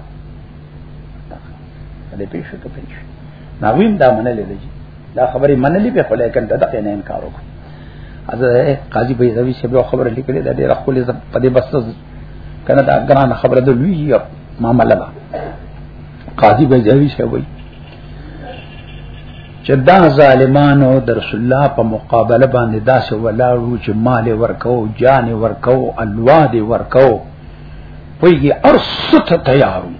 دې پیښ ته پیښ ناویم دا منلې دي دا خبرې منلې به خو لیکن دا دغه نه انکار وکړ از قاضي بيزوي شبي خبره لیکلې دا ډېر خپل په دې بس کنه دا ګران خبره ده لوی معاملې ده قاضي به ځوي شي وي چې دا ظالمانو در رسول الله په مقابله باندې دا څه ولاړو چې مال ورکو جان ورکو الوا دي ورکو پویږي ارسط تیارو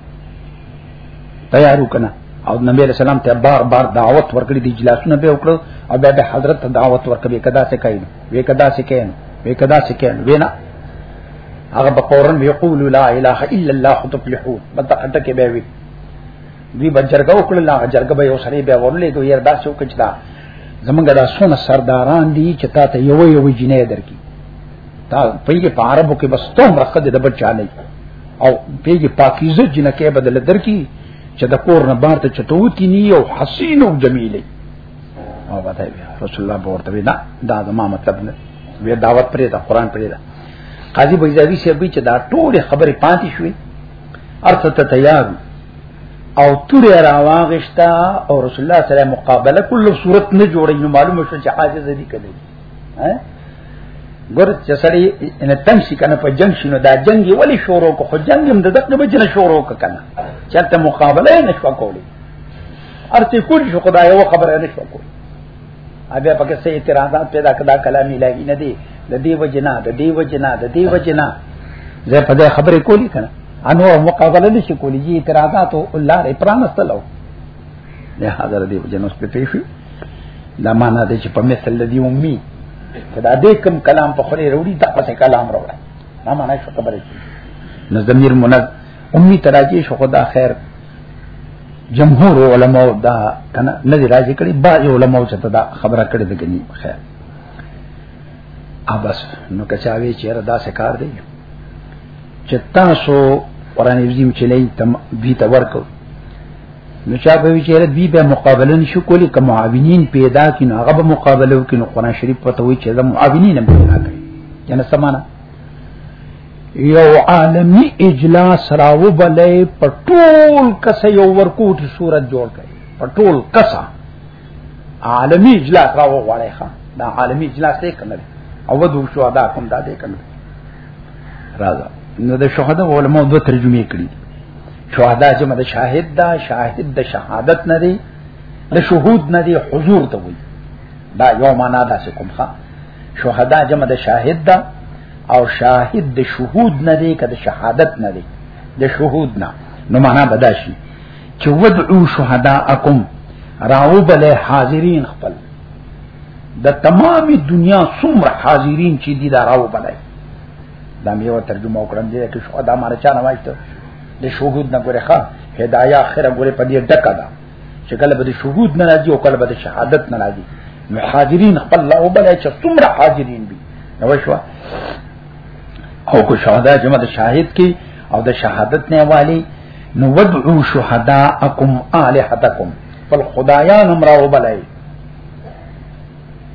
تیارو کنه او نبی علیہ السلام ته بار بار دعوت ورکړي دي اجلاسونه به وکړو او به حضرت دعوت ورکړي کدا څه کوي وې کدا څه کوي وې کدا څه کوي وینا هغه په فورن به یقول لا اله الا الله تفلحون بدا اټه کې به وي دوی بجرګه وکړه لا جرګه به یو سړی به ورلې دوی یې داسې وکړه دا زمونږ دا سونه سرداران دي چې تا ته یو یو جنې درکې تا پیګه په عربو کې بس ته مرخه د بچا نه او پیګه پاکیزه جنکه بدل درکې چې د کور نه بار ته چټوتی نی او حسین او جمیله او وته رسول الله ورته وی دا دا زما مطلب نه وی دعوت پرې دا قران پرې دا قاضي بیزاوی سی به چې دا ټول خبره پاتې شوې ارته ته تیار او تور راواغشتا او رسول الله صلی الله علیه مقابله کله صورت نه جوړې نو معلومه شو چې حاجز دي کړي ها ګور چې سړی ان تنګ شي کنه په جنگ شنو دا جنگ ولی شروع کو خو جنگ هم د دغه بجنه شروع کنه چلته مقابله نه شو کولی ارته کول شو خدای یو خبره نه شو کو بیا پکې سه اعتراضات پیدا کړه کلام الهی نه دی د دې وجنا د دې وجنا د دې وجنا زه په دې خبرې کولی کنه انو مقابله نشي کولی جی اعتراضات او الله ری پرانستلو نه حاضر دی وجنا سپې پیښي دا معنا دی چې په مثل دی امي دا دې کم کلام په خوري وروړي دا پسې کلام وروړي ما معنا شو خبرې نو زمير منز امي تراجي شو خدا خیر جمهور علماء دا کنه نه دی راځي کړي با علماء چې دا خبره کړې ده کني خیر ابس نو کچاوي چیرې دا سکار دی چې تاسو قران عظیم چې لې تم بي تا ورکو نو چا په ویچره بي به مقابله نشو کولی کوم معاونین پیدا کین هغه به مقابله وکړي نو قران شریف پته وي چې زمو معاونین هم پیدا کړي یعنی سمانه یو عالمی اجلاس راو بلې په ټول کس یو ورکوټي صورت جوړ کړي په ټول کس عالمی اجلاس راو غواړي ښا دا عالمی اجلاس یې کنه او ودو شو ادا کوم دا دې کنه راځه نو د شهدا علماء دوه ترجمه کړي شهدا چې مده شاهد دا شاهد د شهادت نه دی د شهود نه دی حضور ته وي دا یو معنا دا څه کوم ښا شهدا جمع د شاهد دا او شاهد د شهود نه دی که د شهادت نه دی د شهود نه نو معنا بداشي چې ودعو شهداءکم راو بل حاضرین خپل د تمامي دنیا څومره حاضرین چې دي دا راو بل دا مې یو ترجمه وکړم دې کې شهدا مارچا نه وایته د شهود نه ګورې ښا هدايا اخره ګورې په دې ډکه ده چې کله به شهود نه راځي او کله به شهادت نه راځي نو حاضرین خپل الله وبلای چې څومره حاضرین دي نو شو او کو شهدا جمع د شاهد کی او د شهادت نه والی نو ودعو شهداءکم الہتکم فل خدایان امر وبلای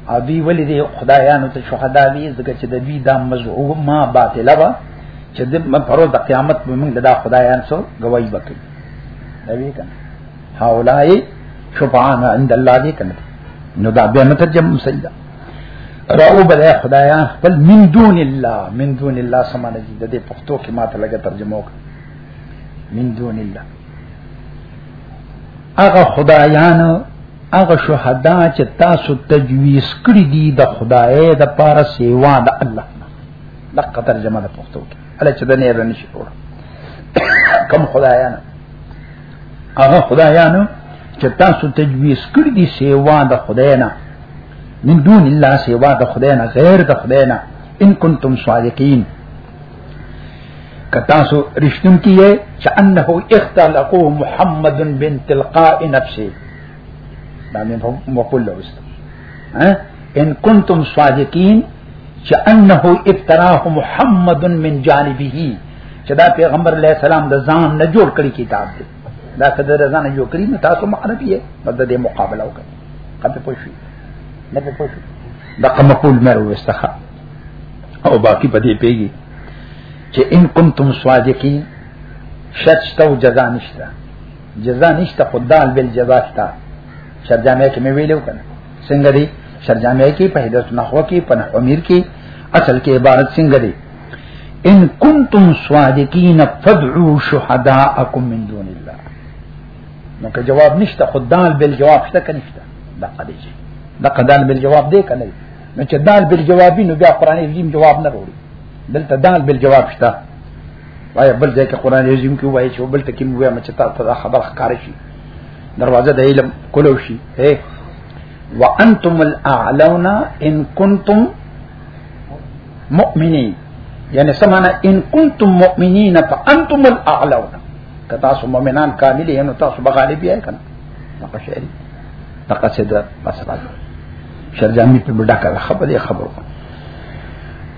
او دی ولی دی خدایانو ته شهدا وی زګه چې د دوی دا مزعومه باطله وا چې د پرو د قیامت موږ د خدایان سو گواہی وکړي دوی کنه هاولای شفعان عند الله دې کنه نو دا به مترجم سیدا راو بل خدایا بل من دون الله من دون الله سمانه دې د پښتو کې ماته لګه ترجمه وکړه من دون الله هغه خدایان هغه شهدا چې تاسو تجویز کړی دي د خدای د پاره سیوا د الله دغه ترجمه د پښتو کې اله چې دنه رنه شي پور کم خدایان هغه خدایان چې تاسو تجویز کړی دي سیوا د خدای نه من دون الله سیوا د خدای نه غیر د خدای نه ان کنتم صادقین کتا سو رشتم کیه چې انه اختلقو محمد بن تلقاء نفسه دا مې په مقول لوست ها ان کنتم صادقین چې انه افتراه محمد من جانبه چې دا پیغمبر علیہ السلام د ځان نه جوړ کړی کتاب دی دا کده رضا نه جوړ کړی نو تاسو معرفي یې په دې مقابله وکړئ کته پوښي نه په پوښي دا کوم قول مې وروسته او باقی په دې پیږي چې ان کنتم صادقین شچ تو جزا نشته جزا نشته خدان بل جزا شته شر جامع کې مې ویلو کنه څنګه دی شر جامع کې په هدایت نحو کې په نحو امیر کې اصل کې عبارت څنګه دی ان کنتم صادقین فدعوا شهداءکم من دون الله نو که جواب نشته خدان بل جواب شته کنه نشته دا قضیه شي دا قدان بل جواب دی کنه نو چې دال بل جوابي نو بیا قران عظیم جواب نه وروړي دلته دال بل جواب شته وای بل ځای کې قران عظیم کې وای چې بل تکیم وای مچ تا ته خبر ښکار شي دروازه د علم کولو شي اے وانتم الاعلون ان کنتم مؤمنین یعنی سمانا ان کنتم مؤمنین فانتم الاعلون کتا سو مؤمنان کامل یې نو تاسو بغالب یې کنه مکه شری مکه سید بس راځي شرجامی په بډا کړه خبرې خبرو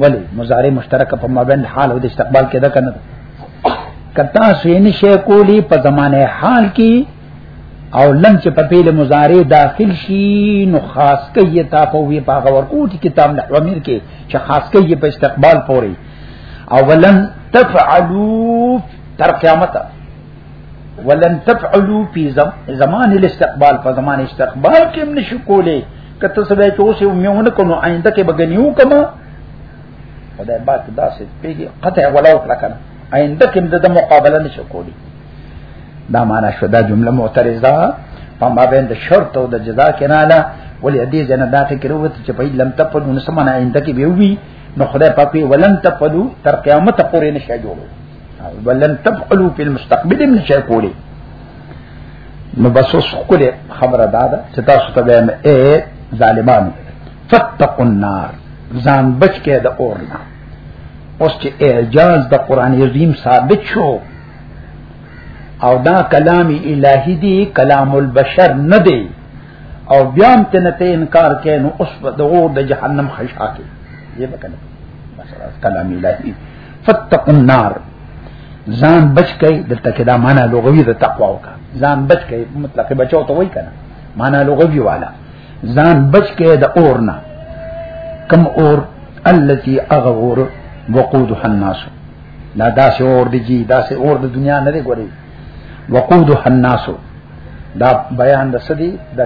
ولی مضارع مشترک په مابین حال او د استقبال کې ده کنه کتا سین شی کولی په زمانه حال کې او لم چې په پیل مضارع داخل شي نو خاص کوي تا په وی په غور کوټي کتاب نه امیر کې چې خاص کوي په استقبال پوري او ولن تفعلوا تر قیامت ولن تفعلوا في زمان الاستقبال په زمان استقبال کې هم نشو کولای کته سره چې اوس یو میونه کوم آینده کې بګنیو کما خدای باک داسې پیږي قطع ولاو کړه کنه آینده کې د مقابله نشو کولی دا معنا شو دا جمله معترضه په ما بین د شرط او د جزا کې نه اله ولې دې جن دا فکر وته چې په لم تپد نو سمنا آینده کې به وي نو خدای پاک ولن تپدو تر قیامت پورې نشه جوړو ولن تفعلوا في المستقبل من شي کولی نو بس اوس کولی خبره دا ده چې تاسو ته وایم اے ظالمانو فتقوا النار ځان بچ کې د اور نه اوس چې اعجاز د قران عظیم ثابت شو او دا کلام الہی دی کلام البشر نه دی او بیا هم ته نه انکار کین اوس د اور د جهنم خشاکه یې بکنه بس کلام الہی فتقوا النار ځان بچ کئ دلته کې دا معنا لغوي د تقوا وکړه ځان بچ کئ مطلق بچو ته وای کنه معنا لغوي والا ځان بچ کئ د اور نه کم اور التي اغور وقودها الناس دا داسې اور دی جی داسې اور د دنیا نه دی ګوري وقودها الناس دا بیان د سدي د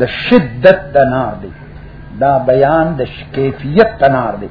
د شدت د نار دی دا بیان د کیفیت د نار دی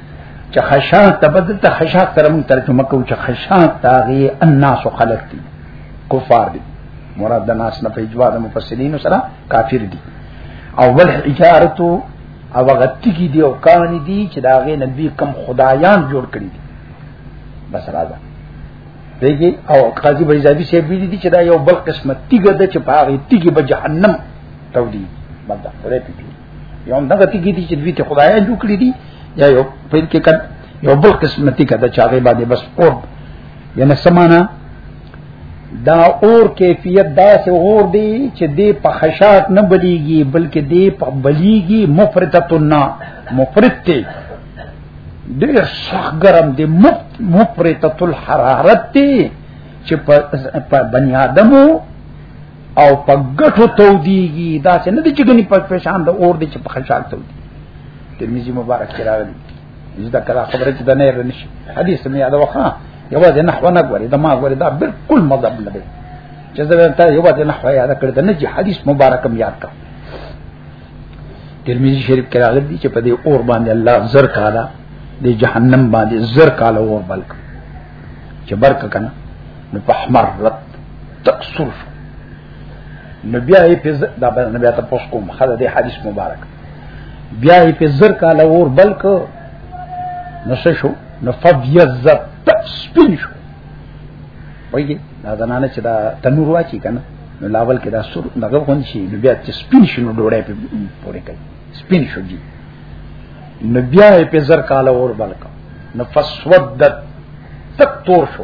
چې خشاع ته بدل ته خشاع سره مونږ ترجمه کوو چې خشاع تاغي الناس خلق دي کفار دي مراد د ناس نه په اجوا د مفسرین سره کافر دي اول اجارتو او غتی کی دی او کانی دی چې داغه نبی کم خدایان جوړ کړی دي بس راځه دیږي او قاضي بیزابی سی ویل دي چې دا یو بل قسمت تیګه ده چې په هغه تیګه به جهنم تودي بنده خدای پیږي یو دغه تیګی دي چې دوی ته خدای جوړ کړی دي یا یو په کې کړه یو بل قسمتي کړه چې هغه باندې بس اور یعنی سمانا دا اور کیفیت دا سه اور دی چې دی په خشاک نه بلیږي بلکې دی په بلیږي مفرتتنا مفرت ډیر سخت ګرم دی مفرتت الحرارت دی چې په بنی آدمو او په ګټو توديږي دا چې نه دي چې ګني په پېښان د اور دي چې په خشاک تودي ترمذی مبارک کې راغلي زدا کړه خبره چې د نه رنه شي حدیث مې یاد وخا یو ځای نه خو نه غوري دا ما غوري دا بالکل مذهب نه دی چې زه ته یو ځای نه خو یاد کړ د نه چې حدیث مبارک مې یاد کړ ترمذی شریف کې راغلي دي چې په دې اور باندې الله زر کالا د جهنم باندې زر کالا اور بلک چې برک کنه نو په احمر رت تقصر شو نو بیا یې په دا باندې بیا تاسو کوم خدای دې حدیث مبارک بیا یې په زر کاله اور بلک نو څه شو نو فبیزت سپین شو وایي دا زنانه چې دا تنور واچي کنه نو لاول کې دا سور دغه غون شي نو بیا چې سپین شي نو ډوړې په پورې کوي سپین شو دي نو بیا یې په زر کاله اور بلک نو فسودت تک تور شو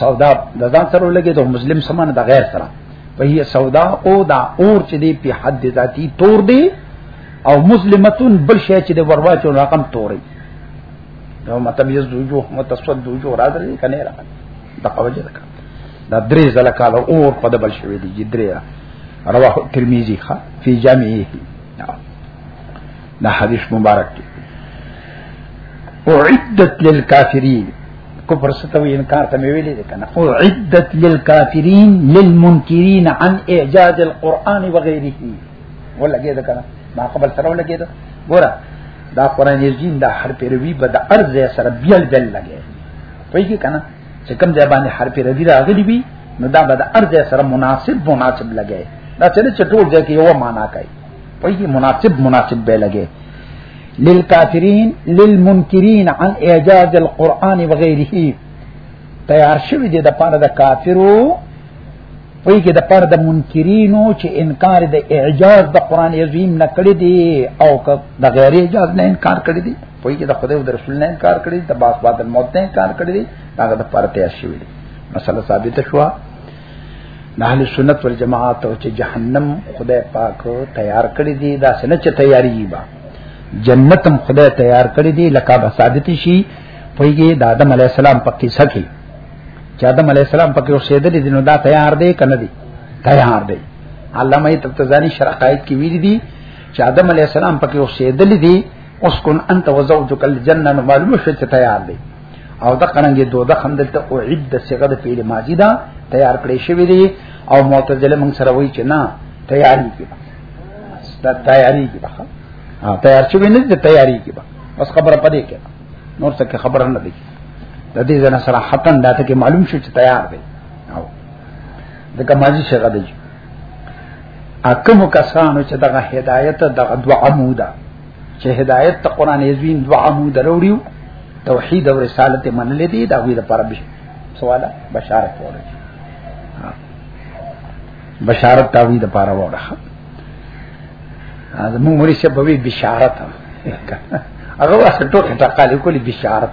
سودا د ځان سره لګي د مسلم سمانه د غیر سره په هي سودا او دا اور چې دی په حد ذاتی تور دی او مسلمتون بل شي چې د ورواچو رقم توري نو مطلب یې زوجو متصد زوجو راځي کنه راځي دا قوجه ده دا درې زله کال اور په دبل شوی دی درې رواه ترمذی ښا فی جامعه دا حدیث مبارک دی اعدت للكافرين کفر ستوي انکار ته ویلې ده کنه او عدت للكافرين للمنكرين عن اعجاز القران وغيره ولا کېده کنه ما قبل سره ولا کېده ګوره دا قران یزین دا هر پیروي به د ارزه سره بیل بیل لګي پوهیږي کنه چې کوم ځای باندې حرف ردی راغلی وي نو دا به د ارزه سره مناسب مناسب لګي دا چې چې ټول ځای کې یو معنا کوي وایي مناسب مناسب به لګي للکافرین للمنکرین عن اعجاز القرآن وغیره تیار شوی دی د پاره د کافرو وایي کې د پاره د منکرینو چې انکار د اعجاز د قرآن عظیم نه کړی دی او د غیر اعجاز نه انکار کړی دی کوئی چې د خدای او د رسول نه انکار کړی د باس بعد موت نه انکار کړی هغه د پاره تیار شوی دی مسله ثابته شو نه اهل سنت والجماعت او چې جهنم خدای پاک تیار کړی دی دا سنت چې تیاری با جنتم خدای تیار کړی دی لکه به ثابت شي پویږي د آدم علی السلام په قصه کې چې آدم علی السلام په کې اوسېدل دي نو دا تیار دی کنه دی تیار دی علامه تبتزانی شرقایت کې ویلي دي چې آدم علی السلام په کې اوسېدل دي اسكن انت وزوجك الجنه نو معلومه شو چې تیار دی او د قرنګي دوده هم دلته او عید د صيغه د پیل ماضی دا تیار کړی شوی دی او معتزله موږ سره وایي چې نه تیاری کی دا تیاری کی بخا ها تیار شوی نه د تیاری کی بخا بس خبره پدې کې نور څه خبره نه دی د دې ځنه صراحتن دا ته معلوم شو چې تیار دی او د کمازی صيغه دی اکم کسانو چې دغه هدایت دغه دوا عمودا چې هدایت ته قران عظیم دوا عمود وروړي توحید او رسالت منلې دي دا وی د پر به سواله بشارت وره بشارت تا وی د پر وره دا موږ موري شه بوي بشارت هغه واسه ټوکه ټاکلې کولی بشارت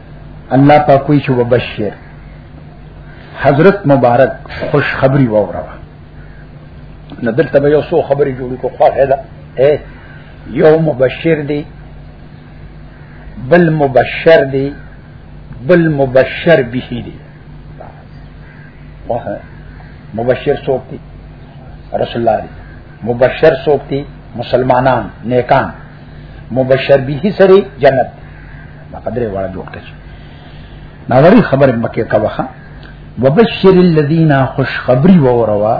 الله پاک وی شو بشیر حضرت مبارک خوش خبری وورا نو دلته به یو څو خبرې جوړې کو خو هدا اے یو مبشر دی بل مبشر دی بل مبشر به دی واه مبشر څوک دی رسول الله دی مبشر څوک دی مسلمانان نیکان مبشر به سره جنت دا قدرې واړه جوړ کړي ناوري خبر مکه کا وخه وبشر الذين خوش خبري ووروا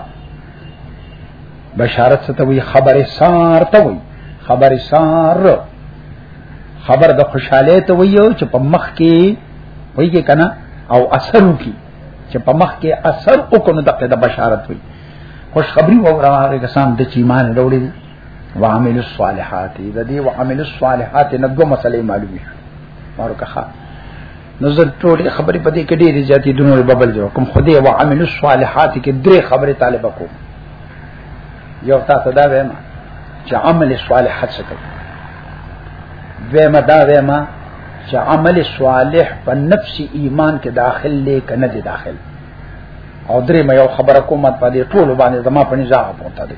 بشارت ستوي خبره سار ته وي خبره سار خبر د خوشاله ته وي چې په مخ کې وي کې کنه او اثر وکي چې په مخ کې اثر وکړو ته د بشارت وي خوش خبري ووروا هغه کسان د چیمان وروړي وعمل الصالحات د دې وعمل الصالحات نه دوه مسلې معلومې شو ورکه نو زه ټول خبرې پدې کې ډېرې زیاتې دونو ببل جو کوم خدای وعمل الصالحات کې درې خبرې طالب کو یو تاسو دا وایم چې عمل صالحات څه کوي وایم دا وایم چې عمل صالح په نفس ایمان کې داخل لې کنه دي داخل او درې مې یو خبره کومه په دې ټول باندې زما په نزاع پورته دي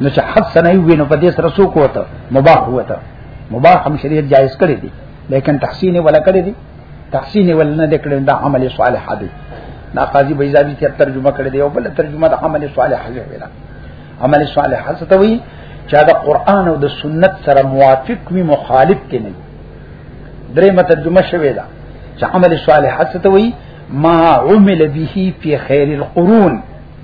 نو چې حد سنه وي نو په دې سره سو کوته مباح وته مباح هم شریعت جایز کړی دی لیکن تحسین ولا کړی دی تحسین ولا نه دکړي دا عمل صالح دی دا قاضي بیزابی چې ترجمه کړی دی او بل ترجمه د عمل صالح دی ویلا عمل صالح څه ته وایي چې دا قران او د سنت سره موافق وي مخالف کې نه درې مترجمه شوی دا چې عمل صالح څه ته وایي ما عمل به في خير القرون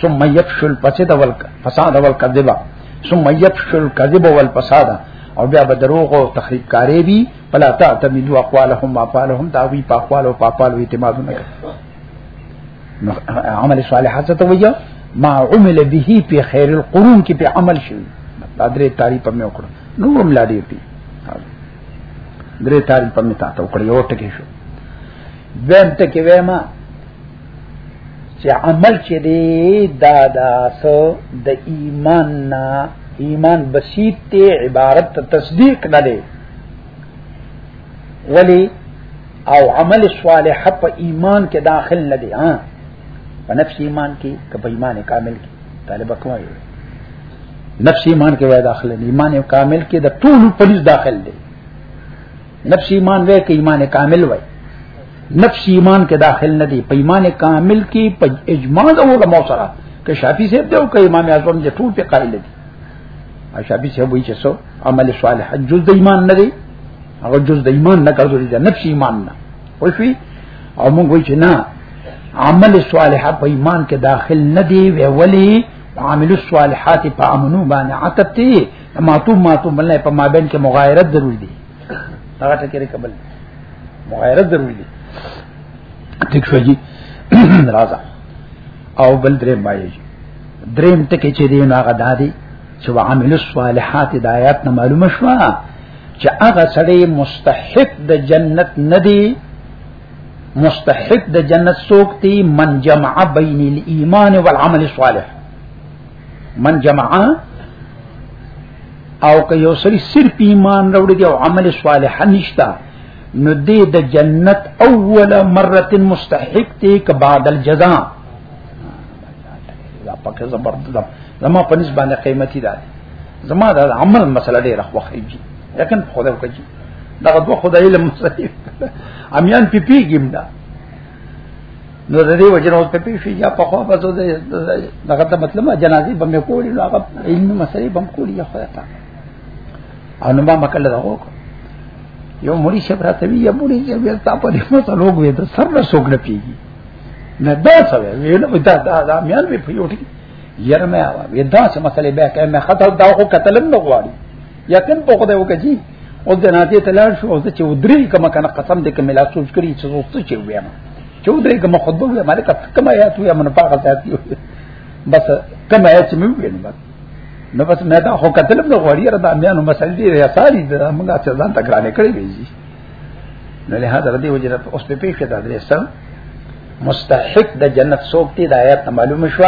ثم يفشل فساد والك فساد والكذب ثم يفشل الكذب والفساد او بیا به دروغ او تخریب کاری وي فلا تعتمدوا اقوالهم واقوالهم دا وی په اقوال او په اقوال اعتماد نه عمل صالحات ته ویو ما عمل به په خیر القرون کې په عمل شي دا درې تعریف په مې وکړو نو هم لا دې دي درې تعریف په مې تاسو وکړو یو ټکی شو دویم ټکی وایم چې عمل چې دی دا دا سو د ایمان نه ایمان بسیط ته عبارت ته تصدیق نه دی ولی او عمل صالح په ایمان کې داخل نه دی ها په نفس ایمان کې که په ایمان کامل کې طالب کومه نفس ایمان کې وای داخله ایمان کامل کې د ټول پولیس داخل دی نفس ایمان وې کې ایمان کامل وای نفس ایمان کې داخل نه دی په ایمان کامل کې په اجماع د علماء سره که شافعي صاحب دی او که امام اعظم دی ټول په قائل دي شافعي صاحب وایي چې سو عمل صالح جز د ایمان نه دی هغه جز د ایمان نه ګرځول دي نفس ایمان نه خوشوي او موږ وایو چې نه عمل صالح په ایمان کې داخل نه دی وی ولی عامل الصالحات په امنو باندې عتب ماتوم ماتوم بل نه په مابین کې مغایرت ضروری دی هغه ټکی لري قبل مغایرت ضروری دی ٹھیک شو جی راځه او بل درې مایي دریم ټکی چې دی هغه دادی چې وعمل الصالحات د آیات نه معلومه شو چې هغه سړی مستحق د جنت ندی مستحق د جنت سوکتی من جمع بین الايمان والعمل الصالح من جمع او که یو سری صرف ایمان راوړي دی او عمل صالح نشتا نو دې د جنت اوله مره مستحق دی که بعد الجزاء دا پکې زبردست زما په نسبت باندې قیمتي ده زما د عمل مسله ډیره خوخیږي لیکن خدای وکړي دا دوه خدای له مسله امیان پی پیګم دا نو د دې وجه نو په پیښې یا په خوا په ځو دغه ته مطلب جنازي به مې کولی نو هغه علمي مسلې به مې کولی یا خدای ته او نو ما مکل دا وکړ یو مړي شپ راته وی یا مړي چې بیا تا په دې مسله لوګ وې ته سر نه سوګ نه پیږي نه دا څه وی نو دا دا دا میان به په یو ټکی یره مې آوا وې دا څه مسلې به کې مې خطر دا خو قتل نه غواړي یقین په خدای وکړي او د ناتې تلار شو او چې ودري کما کنه قسم دې کمه لا سوچ کړی چې زوست چې ویم چې ودري کما خطبه ویم مالک کما یا تو یا من پاغه ساتي بس کما یا چې مې ویم بس نو بس مې دا هو کتل نو غوړی را د امیانو مسل دې یا ساری د موږ چې ځان تکرانه کړی ویږي نو له هغه ردی وجره اوس په پیښه د درې سره مستحق د جنت سوک دی د آیات معلومه شو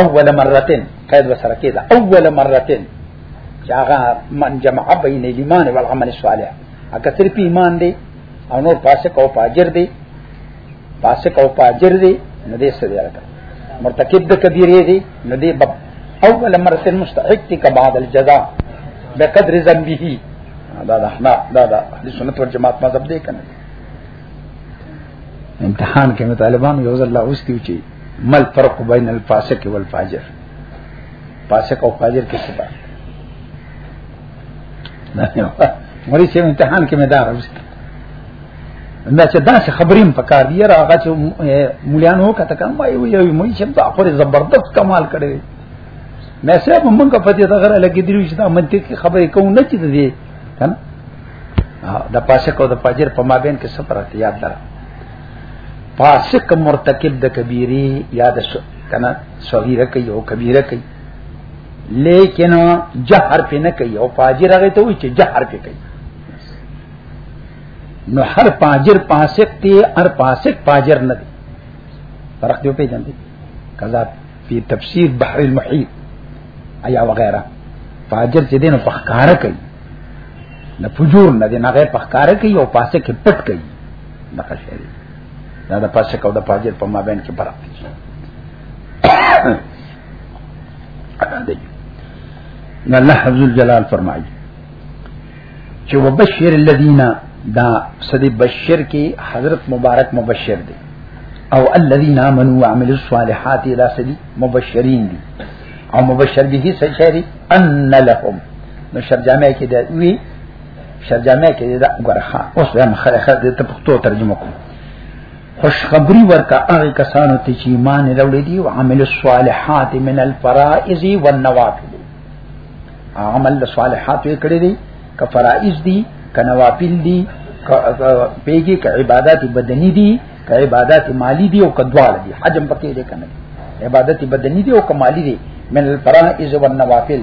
اول مرتين قید وسره کېده اول مرتين چې هغه من جمع بین الایمان والعمل الصالح هغه صرف ایمان دی او نور فاسق او فاجر دی فاسق او فاجر دی نو دې سره راکړه مرتکب د کبیره دی نو دې باب اول مرته مستحق تی کبعد الجزاء بقدر ذنبه دا دا احنا دا دا د سنت ور جماعت مذهب دی کنه امتحان کې طالبان یو ځل لا اوس دی چې مل فرق بین الفاسق والفاجر پاسه کو فاجر کې څه پاتې مری چې امتحان کې مې دار اوسه دا چې دا څه خبریم پکار دی را هغه چې مليان هو کته کوم وي وي مې چې دا خوري زبردست کمال کړی مې سه په مونږه پته دا غره لګې دی چې دا منطق خبرې کوم نه چې دی کنه دا پاسه کو د فجر په مابین کې سفر ته یاد درا فاسق مرتکب د کبیره یا د کنه صغیره کوي او کبیره کوي لیکن جهر په نه کوي او فاجر هغه ته وي چې جهر په کوي نو هر فاجر فاسق دی هر فاسق فاجر نه دی فرق دی په جن دی کذا په تفسیر بحر المحیط ایا وغیرہ فاجر چې دین په ښکارا کوي نه فجور نه دی نه غیر په ښکارا کوي او فاسق پټ کوي دغه شی دا د پاسه کو د پاجر په مابین کې فرق دی دی نو الله عز جلال فرمایي چې وبشر الذين دا سدي بشر کې حضرت مبارک مبشر دی او الذين امنوا وعملوا الصالحات دا سدي مبشرين دي او مبشر به څه شي ان لهم نو شرجامه کې دا وی شرجامه کې دا ګورخه اوس به مخه خه د ته پښتو ترجمه کوم خوشخبری ورکا هغه کسانو ته چې ایمان لرلې دي او عمل الصالحات من الفرائض والنوافل عمل الصالحات یې کړې دي ک فرائض دي ک نوافل دي ک پیګي ک عبادت بدني دي ک عبادت مالی دي او ک دوال دي حجم پکې دي کنه عبادت بدني دي او ک مالی دي من الفرائض والنوافل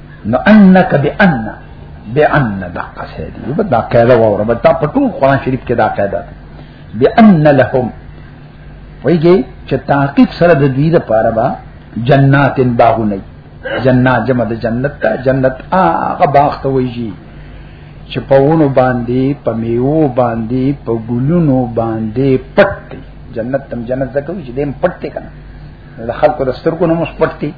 نو انک بان بان دقه سید یو دا قاعده وره بل تا په ټول قران شریف کې دا قاعده ده بان لهم ویږي چې تحقیق سره د دې لپاره با جنات باغونه جنات جمع د جنت ته جنت هغه باغ ته ویږي چې په ونو باندې په میوو باندې په ګلونو باندې پټ جنت تم جنت زکوي چې دیم پټ کنه د خلکو د سترګو نه مش پټ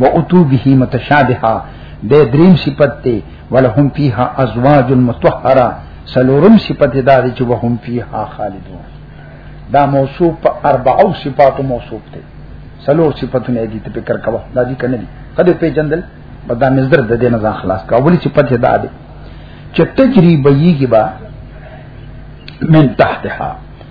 و اتو به متشابها د دریم صفت ته ولهم فیها ازواج متطهره سلورم صفت دا چې وهم فیها خالدون دا موصوف په اربعو صفاتو موصوف دی سلور صفاتونه دي ته فکر کوه دا دي کنه دي کله په جندل بدا نظر د دې نه خلاص کا اولی صفت دا ده چې تجربه یې کې با من تحتها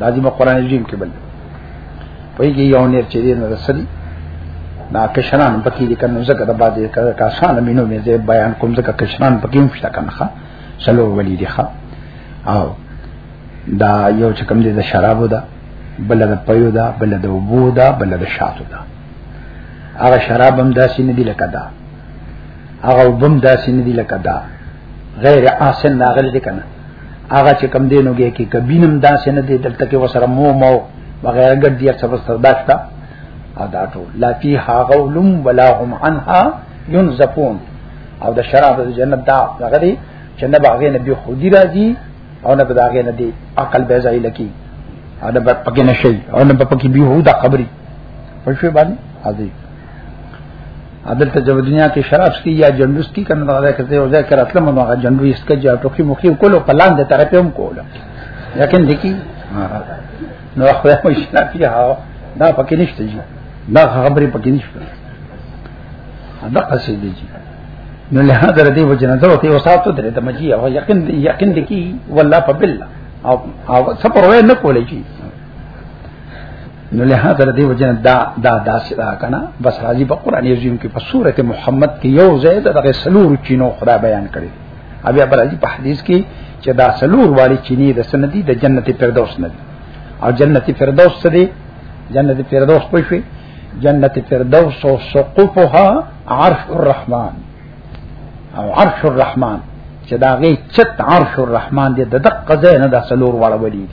لازم قرآن عظیم کې بل پویږي یو نیر چې دې نه رسلي نا کشنان پکې دي کنه زکه د باندې کړه کا سان مينو مې زه بیان کوم زکه کشنان پکې هم شته کنه ښا سلو ولي دي ښا او دا یو چې کوم دي د شرابو دا بل د پيو دا بل د وبو دا بل د شاتو دا هغه شراب هم داسې نه دي لکه دا هغه وبم داسې نه دي لکه دا غیر آسن ناغل دي کنه هغه چې کم دینو کې کې کبینم داسې نه دي دلته کې وسره مو مو وغیرہ ګډ دي څه بس داشتا ادا ټول لا فی هاغولم ولا هم عنها ينزفون او د شراب د جنت دا هغه دي چې نه باغې نه به خودي راځي او نه باغې نه دي عقل به ځای لکی او نه پکې نشي او نه پکې به هو دا خبري په شی باندې حاضر عدل ته جب دنیا کې شراب سکي یا جندو سکي کنه دا راځي کته او ذکر اتل مونږ هغه جندو اسکه جا ټوکی مخې کولو پلان د طرف هم کوله لیکن دکی نو خو یې مش نه پیه دا پکې نشته جی دا خبرې پکې نشته دا قصیدې جی نو له هغه درې وجنه دا ته وساتو درې د مجي او یقین یقین دکی والله فبالله او او څه پروا نه کولای شي نو له هغه دی وجنه دا دا دا سدا کنه بس راځي په قران عظیم کې په سوره محمد کې یو ځای د دغه سلور چینو خدا بیان کړي بیا بل راځي په حدیث کې چې دا سلور والی چینی د سندي د جنت فردوس نه او جنت فردوس څه دی جنت فردوس په شوي جنت فردوس او سقفها عرش الرحمن او عرش الرحمن چې دا غي چت عرش الرحمن دی د دقه ځای نه د سلور والی ولید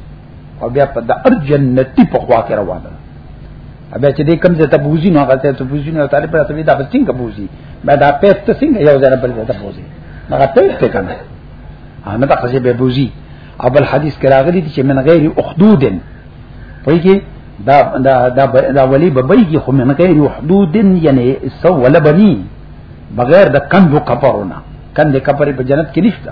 او بیا په د ارجنتی په خوا کې روانه بیا چې دې کم ځای ته بوزي نو هغه ته بوزي نو طالب راته دا بس څنګه بوزي ما دا پیټ ته څنګه یو ځای بل ځای ته بوزي هغه پیټ ته کنه هغه ته خځه به بوزي ابل حدیث کې راغلي چې من غیر اخدودن پوي کې دا دا دا, دا ولی ببیږي خو من غیر اخدودن یعنی سو ولا بنی بغیر د کندو کپرونه کندې کپرې په جنت کې نشته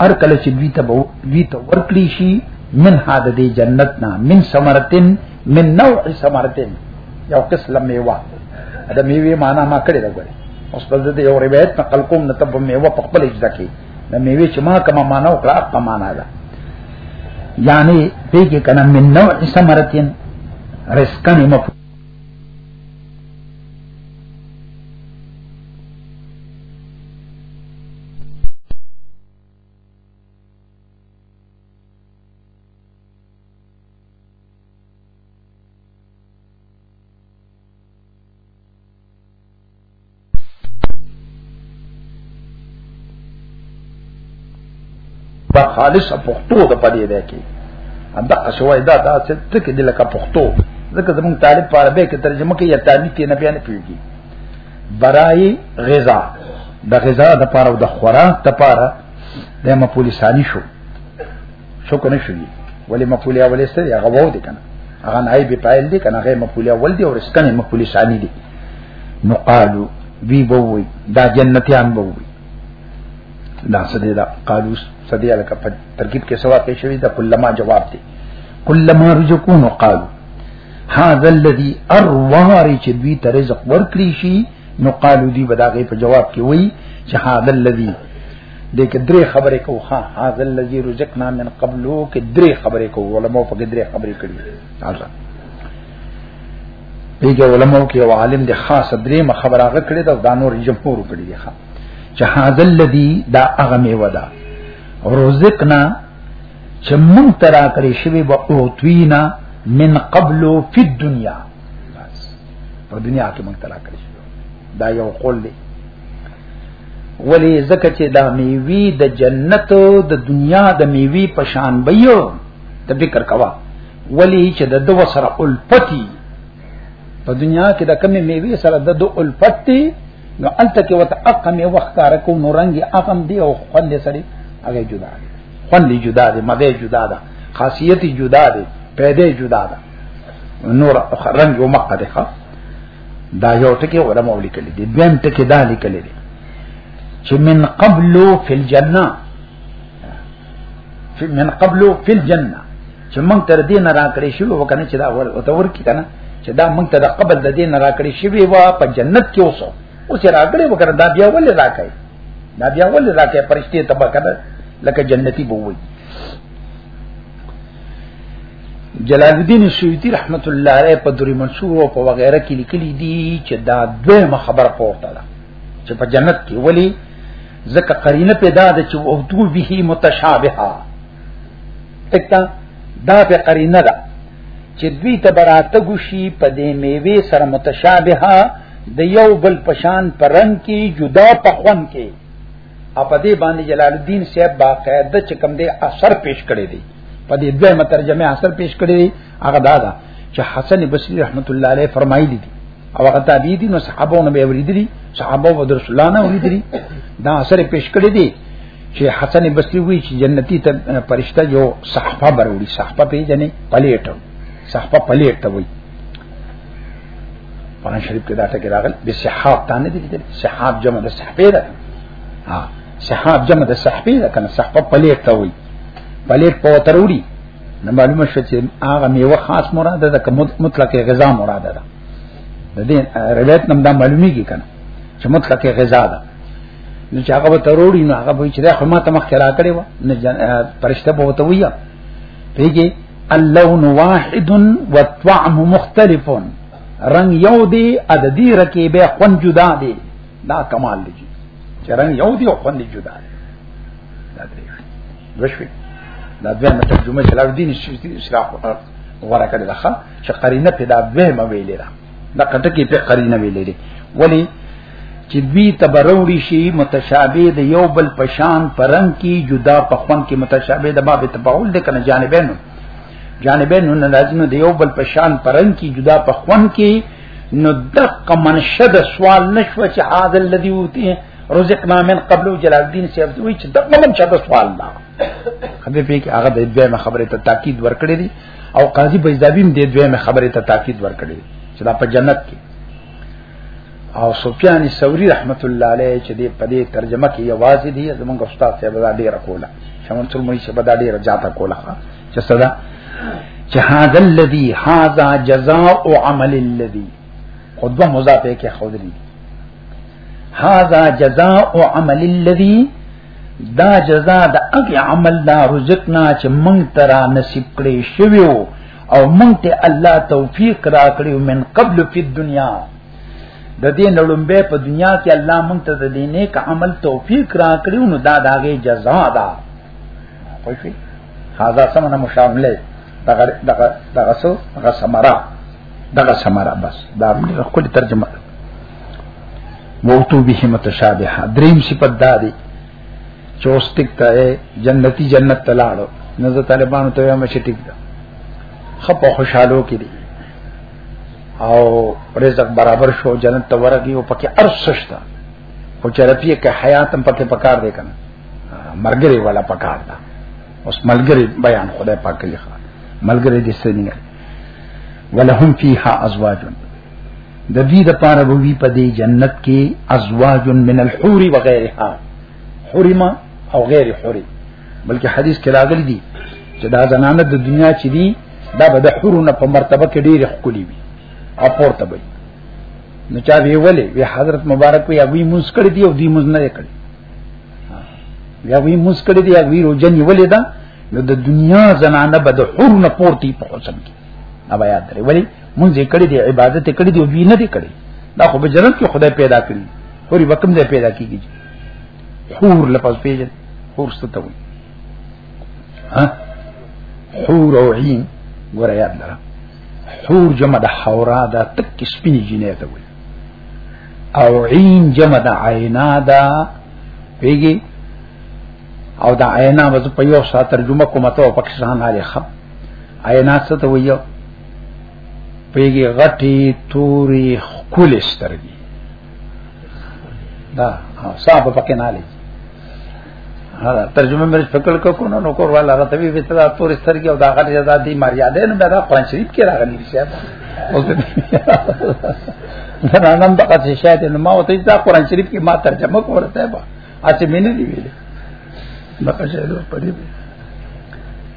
هر کله چې دوی ته دوی ته ورکړي شي من هاده دی جنت نه من ثمرتن من نوع ثمرتن یو قسم میوه دا میوه معنا ما کړی دا غواړي اوس په دې یو روایت نقل کوم نه تب میوه په خپل اجزا کې دا میوه چې ما کما معنا او کړه په معنا ده یعنی دې کې کنه من نوع ثمرتن رزقن مفهوم په خالص پښتو د پدې ده کې دا اسوای دا دا چې ټکي د لکه پښتو ځکه زمونږ طالب په عربی کې ترجمه کوي یا تعبیر کې نه بیان پیږي برای غذا د غذا د پاره او د خوراک د پاره د مپولی ثانی شو شو کنه شو ولی مپولی اول سره هغه وو دي کنه هغه نه به پایل دي کنه هغه مپولی اول دي او رسکنه مپولی ثانی دي نو قالو وی بووی دا جنتیان بووی دا سدی دا قالو سدی لکه ترکیب کې سوا کې شوی دا کلمہ جواب دی کلمہ رجکون قالو هذا الذي اروار چې دوی ته رزق ورکړي شي نو قالو دی بداغه په جواب کې وای چې هذا الذي دې کې درې خبرې کو ها هذا الذي رزقنا من قبلو کې درې خبرې کو علماء په کې درې خبرې کړې الله دغه علماء کې او عالم د خاص درې خبره غکړې دا د نور جمهور کړې دي ها چې هذا الذي دا اغه میوه ده رزقنا چې مونږ ترا کړی شوی به اوتوینا من قبل فی الدنیا بس په دنیا کې مونږ ترا کړی شوی دا یو قول دی ولی زکه چې دا میوي د جنت د دنیا د میوي پشان بيو ته فکر کوا ولی چې د دوه سره الپتی په دنیا کې د کمی میوي سره د دو الفت دی نو انت کې وت اقم یو وخت کار کو نو رنگي اقم دی او خوند سره هغه جدا دی خوند جدا دی مزه جدا ده خاصیت جدا دی پیدا جدا ده نور رنگ او مقه ده دا یو ټکی علماء لیکل دي دویم ټکی دا لیکل دي چې من قبلو فی الجنه من قبلو فی الجنه چې موږ تر دې نه راکړې شو وکنه چې دا ور او تور کی کنه چې دا موږ ته د قبل د دې نه راکړې شو وا په جنت کې اوسو او چې راکړې وکړه دا بیا ولې راکړې دا بیا ولې راکړې پرشته ته بکنه لکه جنتی بووي جلال الدین سیوطی رحمت الله علیه په دوری منصور او په وغیرہ کې لیکلي دي چې دا دوه خبر پورته ده چې په جنت کې ولی ځکه قرینه پیدا ده چې او تو به متشابهه تکتا دا په قرینه ده چې دوی ته براته ګوشي په دې میوه سره متشابهه د یو بل پشان پرنګ کې جدا پخون کې اپا دې باندې جلال الدین صاحب باقاعده چې کوم دې اثر پیش کړی دی په دې دوه مترجمه اثر پیش کړی دی هغه دا ده چې حسن بصری رحمت الله علیه فرمایلی دی او هغه تابعی دي نو صحابو نه به اوریدلی صحابو او رسول الله نه اوریدلی دا اثر پیش کړی دی چې حسن بصری وی چې جنتی ته پرشتہ جو صحفه بروړي صحفه پیژنې پلیټ صحفه پلیټ ته وی قرآن شریف کې دا ټکی راغل به صحاب ته نه دي لیدل صحاب جمع د صحفه ده ها صحاب جمع د صحفه ده کنه صحفه پلیټ ته وی پلیټ په وتروړي نو معلومه شو چې هغه میوه خاص مراد ده که مطلق غذا مراد ده د دې روایت نم دا معلومیږي کنه چې مطلق غذا ده نو چې هغه به تروړي نو هغه به چې دا خو ما ته مخ کرا کړی و نه پرشته به وته ویا پیږي اللون واحد والطعم مختلف رنگ یو دی عددی رکی به خون جدا دی دا کمال دی چې رنگ یو دی او خون جدا دی دا درې دوشوي دا دویمه ترجمه چې لاو دین شراح غوړه کړی ده چې قرینه پیدا دویمه ویلې ده دا کټکی په قرینه ویلې ولی چې دوی تبروړي شي متشابه د یو بل پشان پرنګ کی جدا په خوان کې متشابه د باب تبعول د کنه جانبین جانبین نه لازم د یو بل پشان پرنګ کی جدا په خوان کې نو دقه منشد سوال نشو چې هاذا الذي اوتی رزقنا من قبل جلال الدین سیف دوی چې دقه منشد سوال دا خبرې په کې هغه د دویمه خبره ته تاکید ورکړې دي او قاضي بيزدابیم د دویمه خبره ته تاکید ورکړې چې دا په جنت کې او سفیان ثوری رحمت الله علیه چې دې په دې ترجمه کې یوازې دی زمونږ استاد صاحب دا ډیر کوله شمن تر مې چې بدا ډیر جاته کوله چې صدا چې هاذا الذی هاذا جزاء عمل الذی خدوه مضافه کې خودلی هاذا جزاء عمل الذی دا جزا د هغه عمل دا رزق نه چې مونږ ترا نصیب کړی شوی او مونږ ته الله توفیق راکړي من قبل فی الدنیا د دې نړمبه په دنیا کې الله مونږ ته د دې نیک عمل توفیق راکړي نو دا داغه جزا ده خوشی هاذا سمنه مشامله دغه دغه دغه سو غسمرا دغه سمرا بس دا خپل ترجمه ووتو به متشابه دریم صفت دا دی چې اوس ټیک ته جنتی جنت تلاړو نه د طالبانو ته وایم چې ټیک ده خپه خوشحالو کې دي او رزق برابر شو جنت ته ورغی او پکې ارسشتا او چرپی کې حیاتم پکې پکار دی کنه مرګري والا پکار ده اوس ملګری بیان خدای پاک یې ښه ملګری دې سنینه ولهم فیها ازواجن د دې د پاره به وی په دې جنت کې ازواج من الحور وغيرها حرمه او غیر حرم بلکې حدیث کې راغلي دي چې دا زنانه د دنیا چې دي دا به د حورونه په مرتبه کې ډېر خولي وي او پورته وي نو چا وی ولې وی حضرت مبارک وی هغه موږ کړی دی او دی موږ نه کړی یا وی موږ کړی دی هغه روزنی ولې دا نو د دنیا زنانه به د حورونه پورته په حسن کې ابا یاد لري ولی مونږ یې کړی دی عبادت یې کړی دی وی نه دی کړی دا خو به جنت کې خدای پیدا کړی خوري وکم دی پیدا کیږي حور لپس پیژن حور ستوي ها حور او عین ګور یاد لره حور جمع د حورا دا تک سپینې جنې ته وي او عین جمع د عینا دا پیږي او دا عینا وز په یو سات ترجمه کومه ته پاکستان علی خپ عینات ته ویو پیږي غټي توري خپل سترګي دا صاحب پکې نه لګي هغه ترجمه مې فکر کو نو نو کور والا راته وی وته دا توري سترګي او دا غټي دا دي مریاده نه دا قرآن شریف کې راغلي شي او دې نه نن دغه څه شاید نو ما وته دا قرآن شریف کې ما ترجمه کوله ته به اته مې نه دی ویلي دغه شی له پدې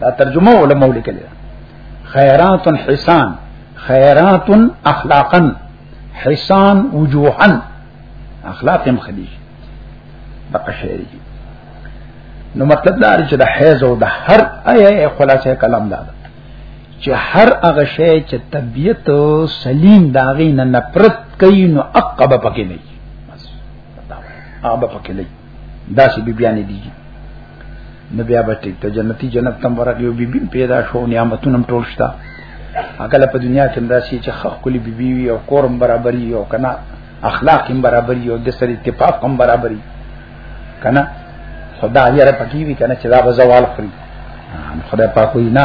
دا ترجمه علماء لیکل خیرات حسان خیرات اخلاقا حسان وجوها اخلاق هم خلیج دغه شعر دي نو مطلب دا چې د حیض او د هر آیه خلاصه کلام دا ده چې هر هغه شی چې طبیعت سلیم داغې نه نفرت کوي نو عقبه پکې نه وي بس دا عقبه پکې نه دا سی بی بیان دي نو بیا به ته جنتی جنت تم ورغ یو بی بی پیدا شو نعمتونم ټول شتا اکل په دنیا کې دا سی چې خخ کلی بی بی وی او کورم برابرۍ او کنا اخلاق هم برابرۍ او د سر اتفاق هم برابرۍ کنا خدا یې را پکی وی کنا چې دا به زوال خوري خدای پاک وی نه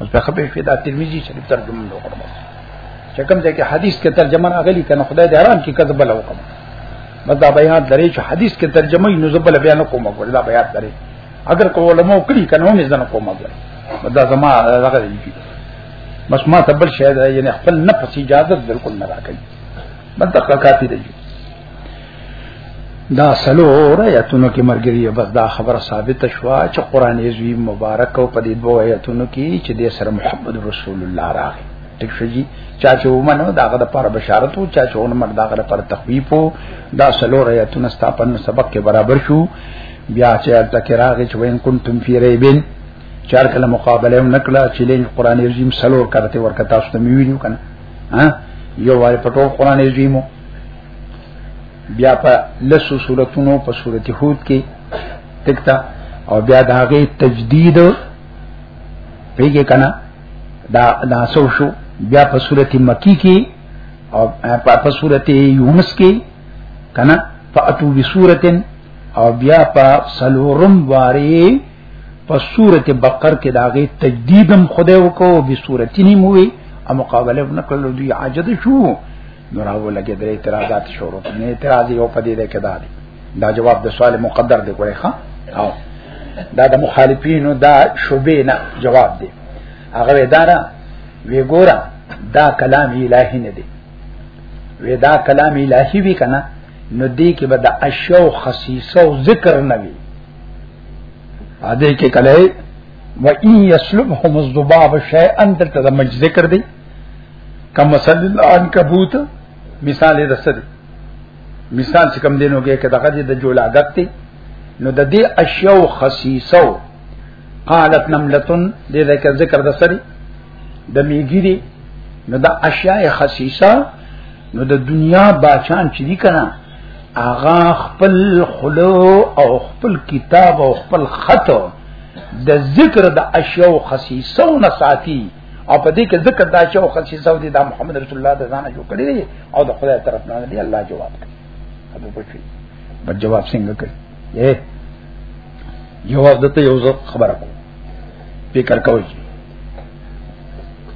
اوس په خبره کې دا ترمذی شریف ترجمه نو کړم چې کوم ځای کې حدیث کې ترجمه راغلی کنه خدای دې حرام کې کذب له حکم بس دا بیان درې چې حدیث کې ترجمه یې نزبل بیان کوم ګور دا بیان درې اگر کو علماء کړي کنه مې ځنه کوم ګور دا زما هغه دی بس ما تبل شاید یعنی خپل نفس اجازه بالکل نه راکړي بس دقه کافي دی دا سلور آیاتونو کې مرګري بس دا خبره ثابت شوه چې قران عزوی مبارک او په دې دوه آیاتونو کې چې د سره محمد رسول الله راغی ټیک شو جی چا چې ومنو داغه د پر بشارت او چا چې ونمر داغه د پر تخویف دا سلور آیاتونه ستاپن سبق کې برابر شو بیا چې تلته راغی چې وین کنتم فی ریبن چار کله مقابله هم نکړه چې لین قران عظیم سلور کرته ورکه تاسو ته میوینو کنه ها یو وای پټو قران عظیمو بیا په لسو سورتونو په سورته هود کې تکتا او بیا د هغه تجدید پیګه کنا دا دا سو شو بیا په سورته مکی کې او په سورته یونس کې کنا فاتو بسورتن او بیا په سلورم واره په سورته بقر کې داغه تجدیدم خدای وکاو به سورته نیموي او مقابله ونکړو دوی عاجز شو نو راو لګې درې اعتراضات شروع نه اعتراض یو پدې ده کدا دي دا جواب د سوال مقدر دی ګورې ښا او دا د مخالفینو دا شوبې نه جواب دی هغه اداره وی ګوره دا کلام الهی نه دی وی دا کلام الهی وی کنه نو دې کې به د اشو خصيصو ذکر نه وی ا دې کې کله و ان یسلبهم الذباب شیئا دلته د مج ذکر دی کما صلی الله عنکبوت مثال یې رسد مثال چې کم دینو کې کدا غدي د جولاګت دی نو د دې اشیاء خصیصو قالت نملتن دې لکه ذکر د سری د میګری نو د اشیاء خصیصه نو د دنیا باچان چې دی کنه اغا خپل خلو او خپل کتاب او خپل خط د ذکر د اشیاء خصیصو نه ساتي او په دې کې ذکر دا چې او خلشي سعودي دا محمد رسول الله د ځانه جوړ کړی دی او د خدای طرف نه دی الله جواب کوي دا پوښتنه په جواب څنګه کوي اے جواب دته یو ځل خبره کو فکر کوي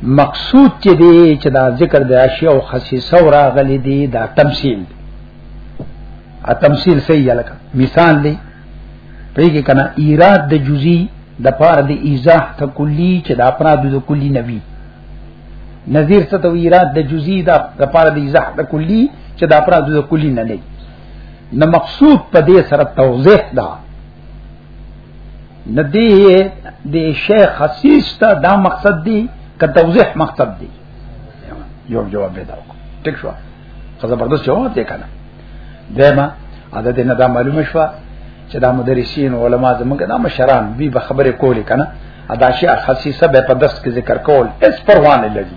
مقصود چې دی چې دا ذکر د اشیاء او خصیصه او راغلي دي دا تمثيل ا تمثيل صحیح لکه مثال دی پرې کې کنه ایراد د جزئی د پار د ایزاح ته کلی چې د افراد د کلی نوی نظیر څه تویرات د جزئی د پار د ایزاح د کلی چې د افراد د کلی نه نه نه مقصود په دې سره توضیح ده ندی د شیخ خصیص ته دا مقصد دی که توضیح مقصد دی یو جواب دی دا ټیک شو ته زبردست جواب دی کنه دیمه اده دې نه دا معلومه شوه چې دا مدرسین علما زمونږ دا مشران وی به خبره کولی کنه ادا شی خصیصه به په دست کې ذکر کول اس پروانه لري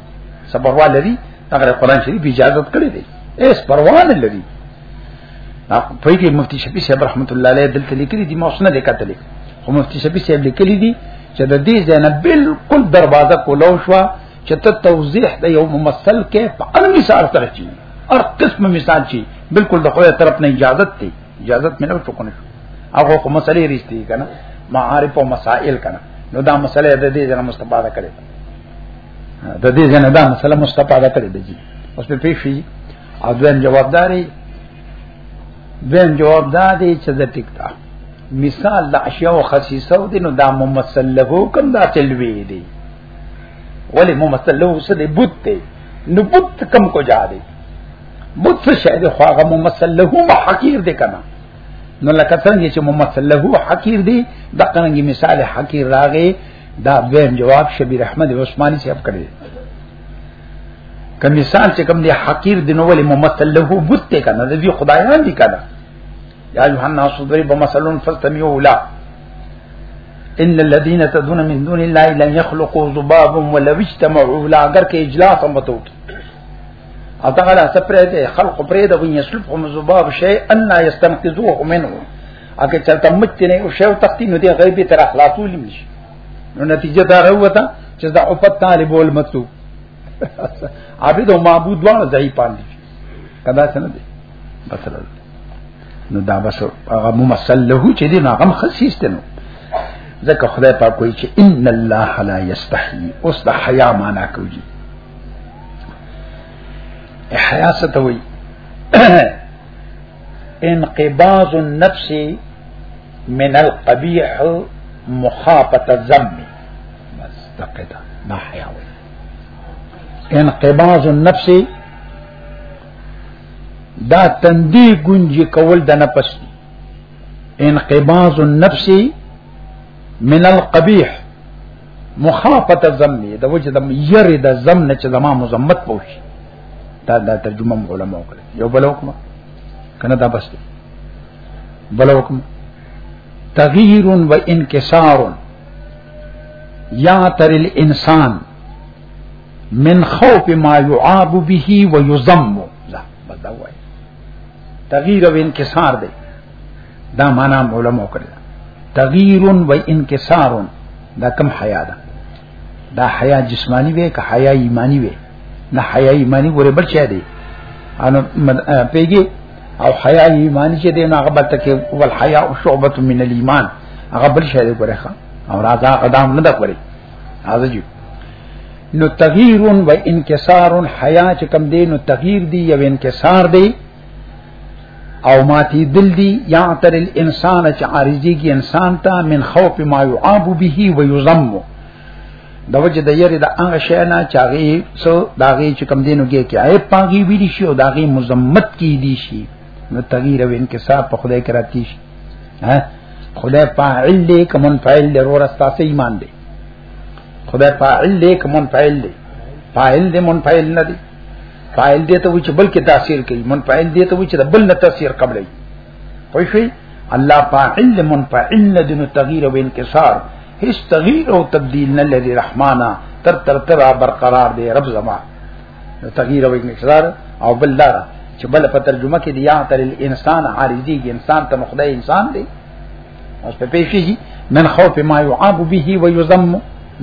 سبروان لري هغه قرآن شریف اجازه کړی دی اس پروانه لري دا په دې مفتی شفیع صاحب رحمت الله علیه دلته لیکلي دي موسنه دې کتلې خو مفتی شفیع صاحب لیکلي دي چې د دې ځای نه بالکل دروازه کولو شو چې ته توضیح د یو ممثل کې په اړه مثال سره چی هر قسم مثال چی بالکل د خوې طرف نه اجازه ته اجازه مې نه چوکنه شو هغه کوم مسلې ریستي کنه معارف او مسائل کنه نو دا مسله د دې جنا مستفاده کړي د دې جنا دا مسله مستفاده کړي د جی اوس په پیښې او دویم جوابداري دویم جوابدار دی چې د ټیک تا مثال د اشیاء خصیصو دي نو دا ممثل له کوم دا تلوي دي ولی ممثل له څه دی بوت دی نو بوت کم کو جا دی بوت څه شی دی خو هغه ممثل له ما حقیر دی کنه نو لکه څنګه چې ممثل له حقیر دی د قرنګي مثال حقیر راغی دا دویم جواب شبیر احمد عثماني صاحب کړی که مثال چې کوم دی حقیر دی نو ولی ممثل له بوت دی کنه د خدایان دی کنه یا ایها الناس ضرب مثل فاستمعوا له ان الذين تدعون من دون الله لن يخلقوا ذبابا ولو اجتمعوا لا اگر کې اجلاس هم وته او دا غلا سپره دې خلق پرې د وین یسلبهم ذباب شی ان لا یستنقذوه منه اګه چلته مت نه او شیو تختی نو دې غیبی تر اخلاصول نشي نو نتیجه دا راوته چې دا او په طالب ول مطلوب عبد او معبود وانه ځای پاندې کدا څنګه دي مثلا نو دا بس هغه ممثل له چې دي نو هغه خصيص دي نو ځکه خدای پاک کوي چې ان الله لا يستحي اوس د حیا معنا کوي حیا څه ته وایي انقباض النفس من القبيح مخافة الذم بس دقيقة ما حياوي انقباض النفس دا تندی گنجی کول د نفس انقباض النفس من القبیح مخافت زمی د وجه د یری د زم نه چې زما مزمت پوش دا دا ترجمه علماء وکړي یو بل حکم کنه دا بس بل حکم تغییر و انکسار یا تر الانسان من خوف ما يعاب به ويذم لا بدوي تغییر او انکسار دی دا معنا علماء کړل تغییر و انکسار دا کم حیا ده دا حیا جسمانی وی که حیا ایمانی وی نه حیا ایمانی ګوره بل چا دی ان پیګي او حیا ایمانی چې دی نه هغه بل تکي ول حیا شعبه من الايمان هغه بل شی دی ګوره او راځه قدم نه دا ګوره راځه جو نو تغییر و انکسار حیا چې کم دی نو تغییر دی یو انکسار دی او ماتی دل دی یا تر الانسان چې عارضی کی انسان ته من خوف ما يعاب به و یذم د وجه د یری د هغه شی نه چاغي سو داغي چې کم دینو کې کې آی پاغي ویل شي او داغي مزمت کې دي شي نو تغییر او انکسار په خدای کې راتی شي ها خدای فاعل دی کمن فاعل دی رو رستا سه ایمان دی خدای فاعل دی کمن فاعل دی فاعل دی من فاعل نه دی فاعل دی ته چې بلکې تاثیر کوي من فاعل دی ته چې بل نه تاثیر قبلې پوه شئ الله فاعل من فاعل نه دنو تغییر او انکسار هیڅ تغییر او تبديل نه لري رحمانا تر تر تر برقرار دی رب زما تغییر او انکسار او بل دار چې بل په ترجمه کې دی یا تر الانسان عارضی انسان ته مخدای انسان دی اوس په پیشي من خوف ما يعاب به ويذم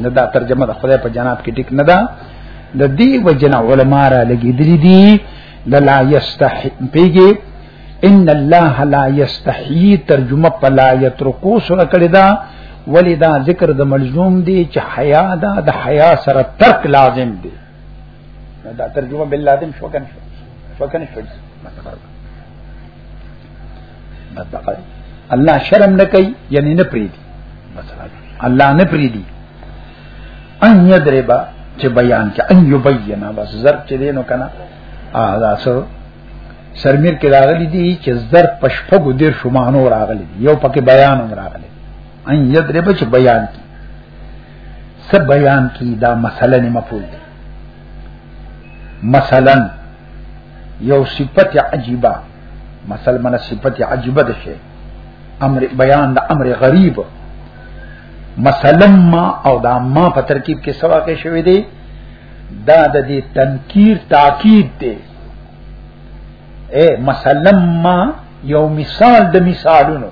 نه دا ترجمه د خدای په جناب کې ټیک نه ده د دې وجنا علماء را لګیدلې دي د لا یستحی پیږي ان الله لا یستحیی ترجمه پلا یترکو سره کړی دا ولی دا ذکر د ملزوم دی چې حیا دا د حیا سره ترک لازم دی دا ترجمه بل لازم شو کنه شو کنه شو الله شرم نه کوي یعنی نه پریدي مثلا الله نه پریدي ان یدربا چې بیان چې ان یبینا بس ضرب چې دینو کنه ا دا سره سرمیر کې راغلي دي چې زر پشپګو دیر شمانو راغلي دي یو پکې بیان هم راغلي ان یضرب چې بیان کی سب بیان کی دا مسله نه مفعول دي مثلا یو صفت عجیبه مثلا من صفت عجیبه ده شي امر بیان د امر غریب مثلا ما او دا ما په ترکیب کې سوا کې شوې دي دا د دې تنکیر تاکید دی اے مثلا ما یو مثال د مثالونو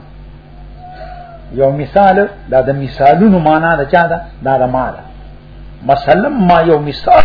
یو مثال دا د مثالونو معنا دا چا دا دا د ما دا مثلا ما یو مثال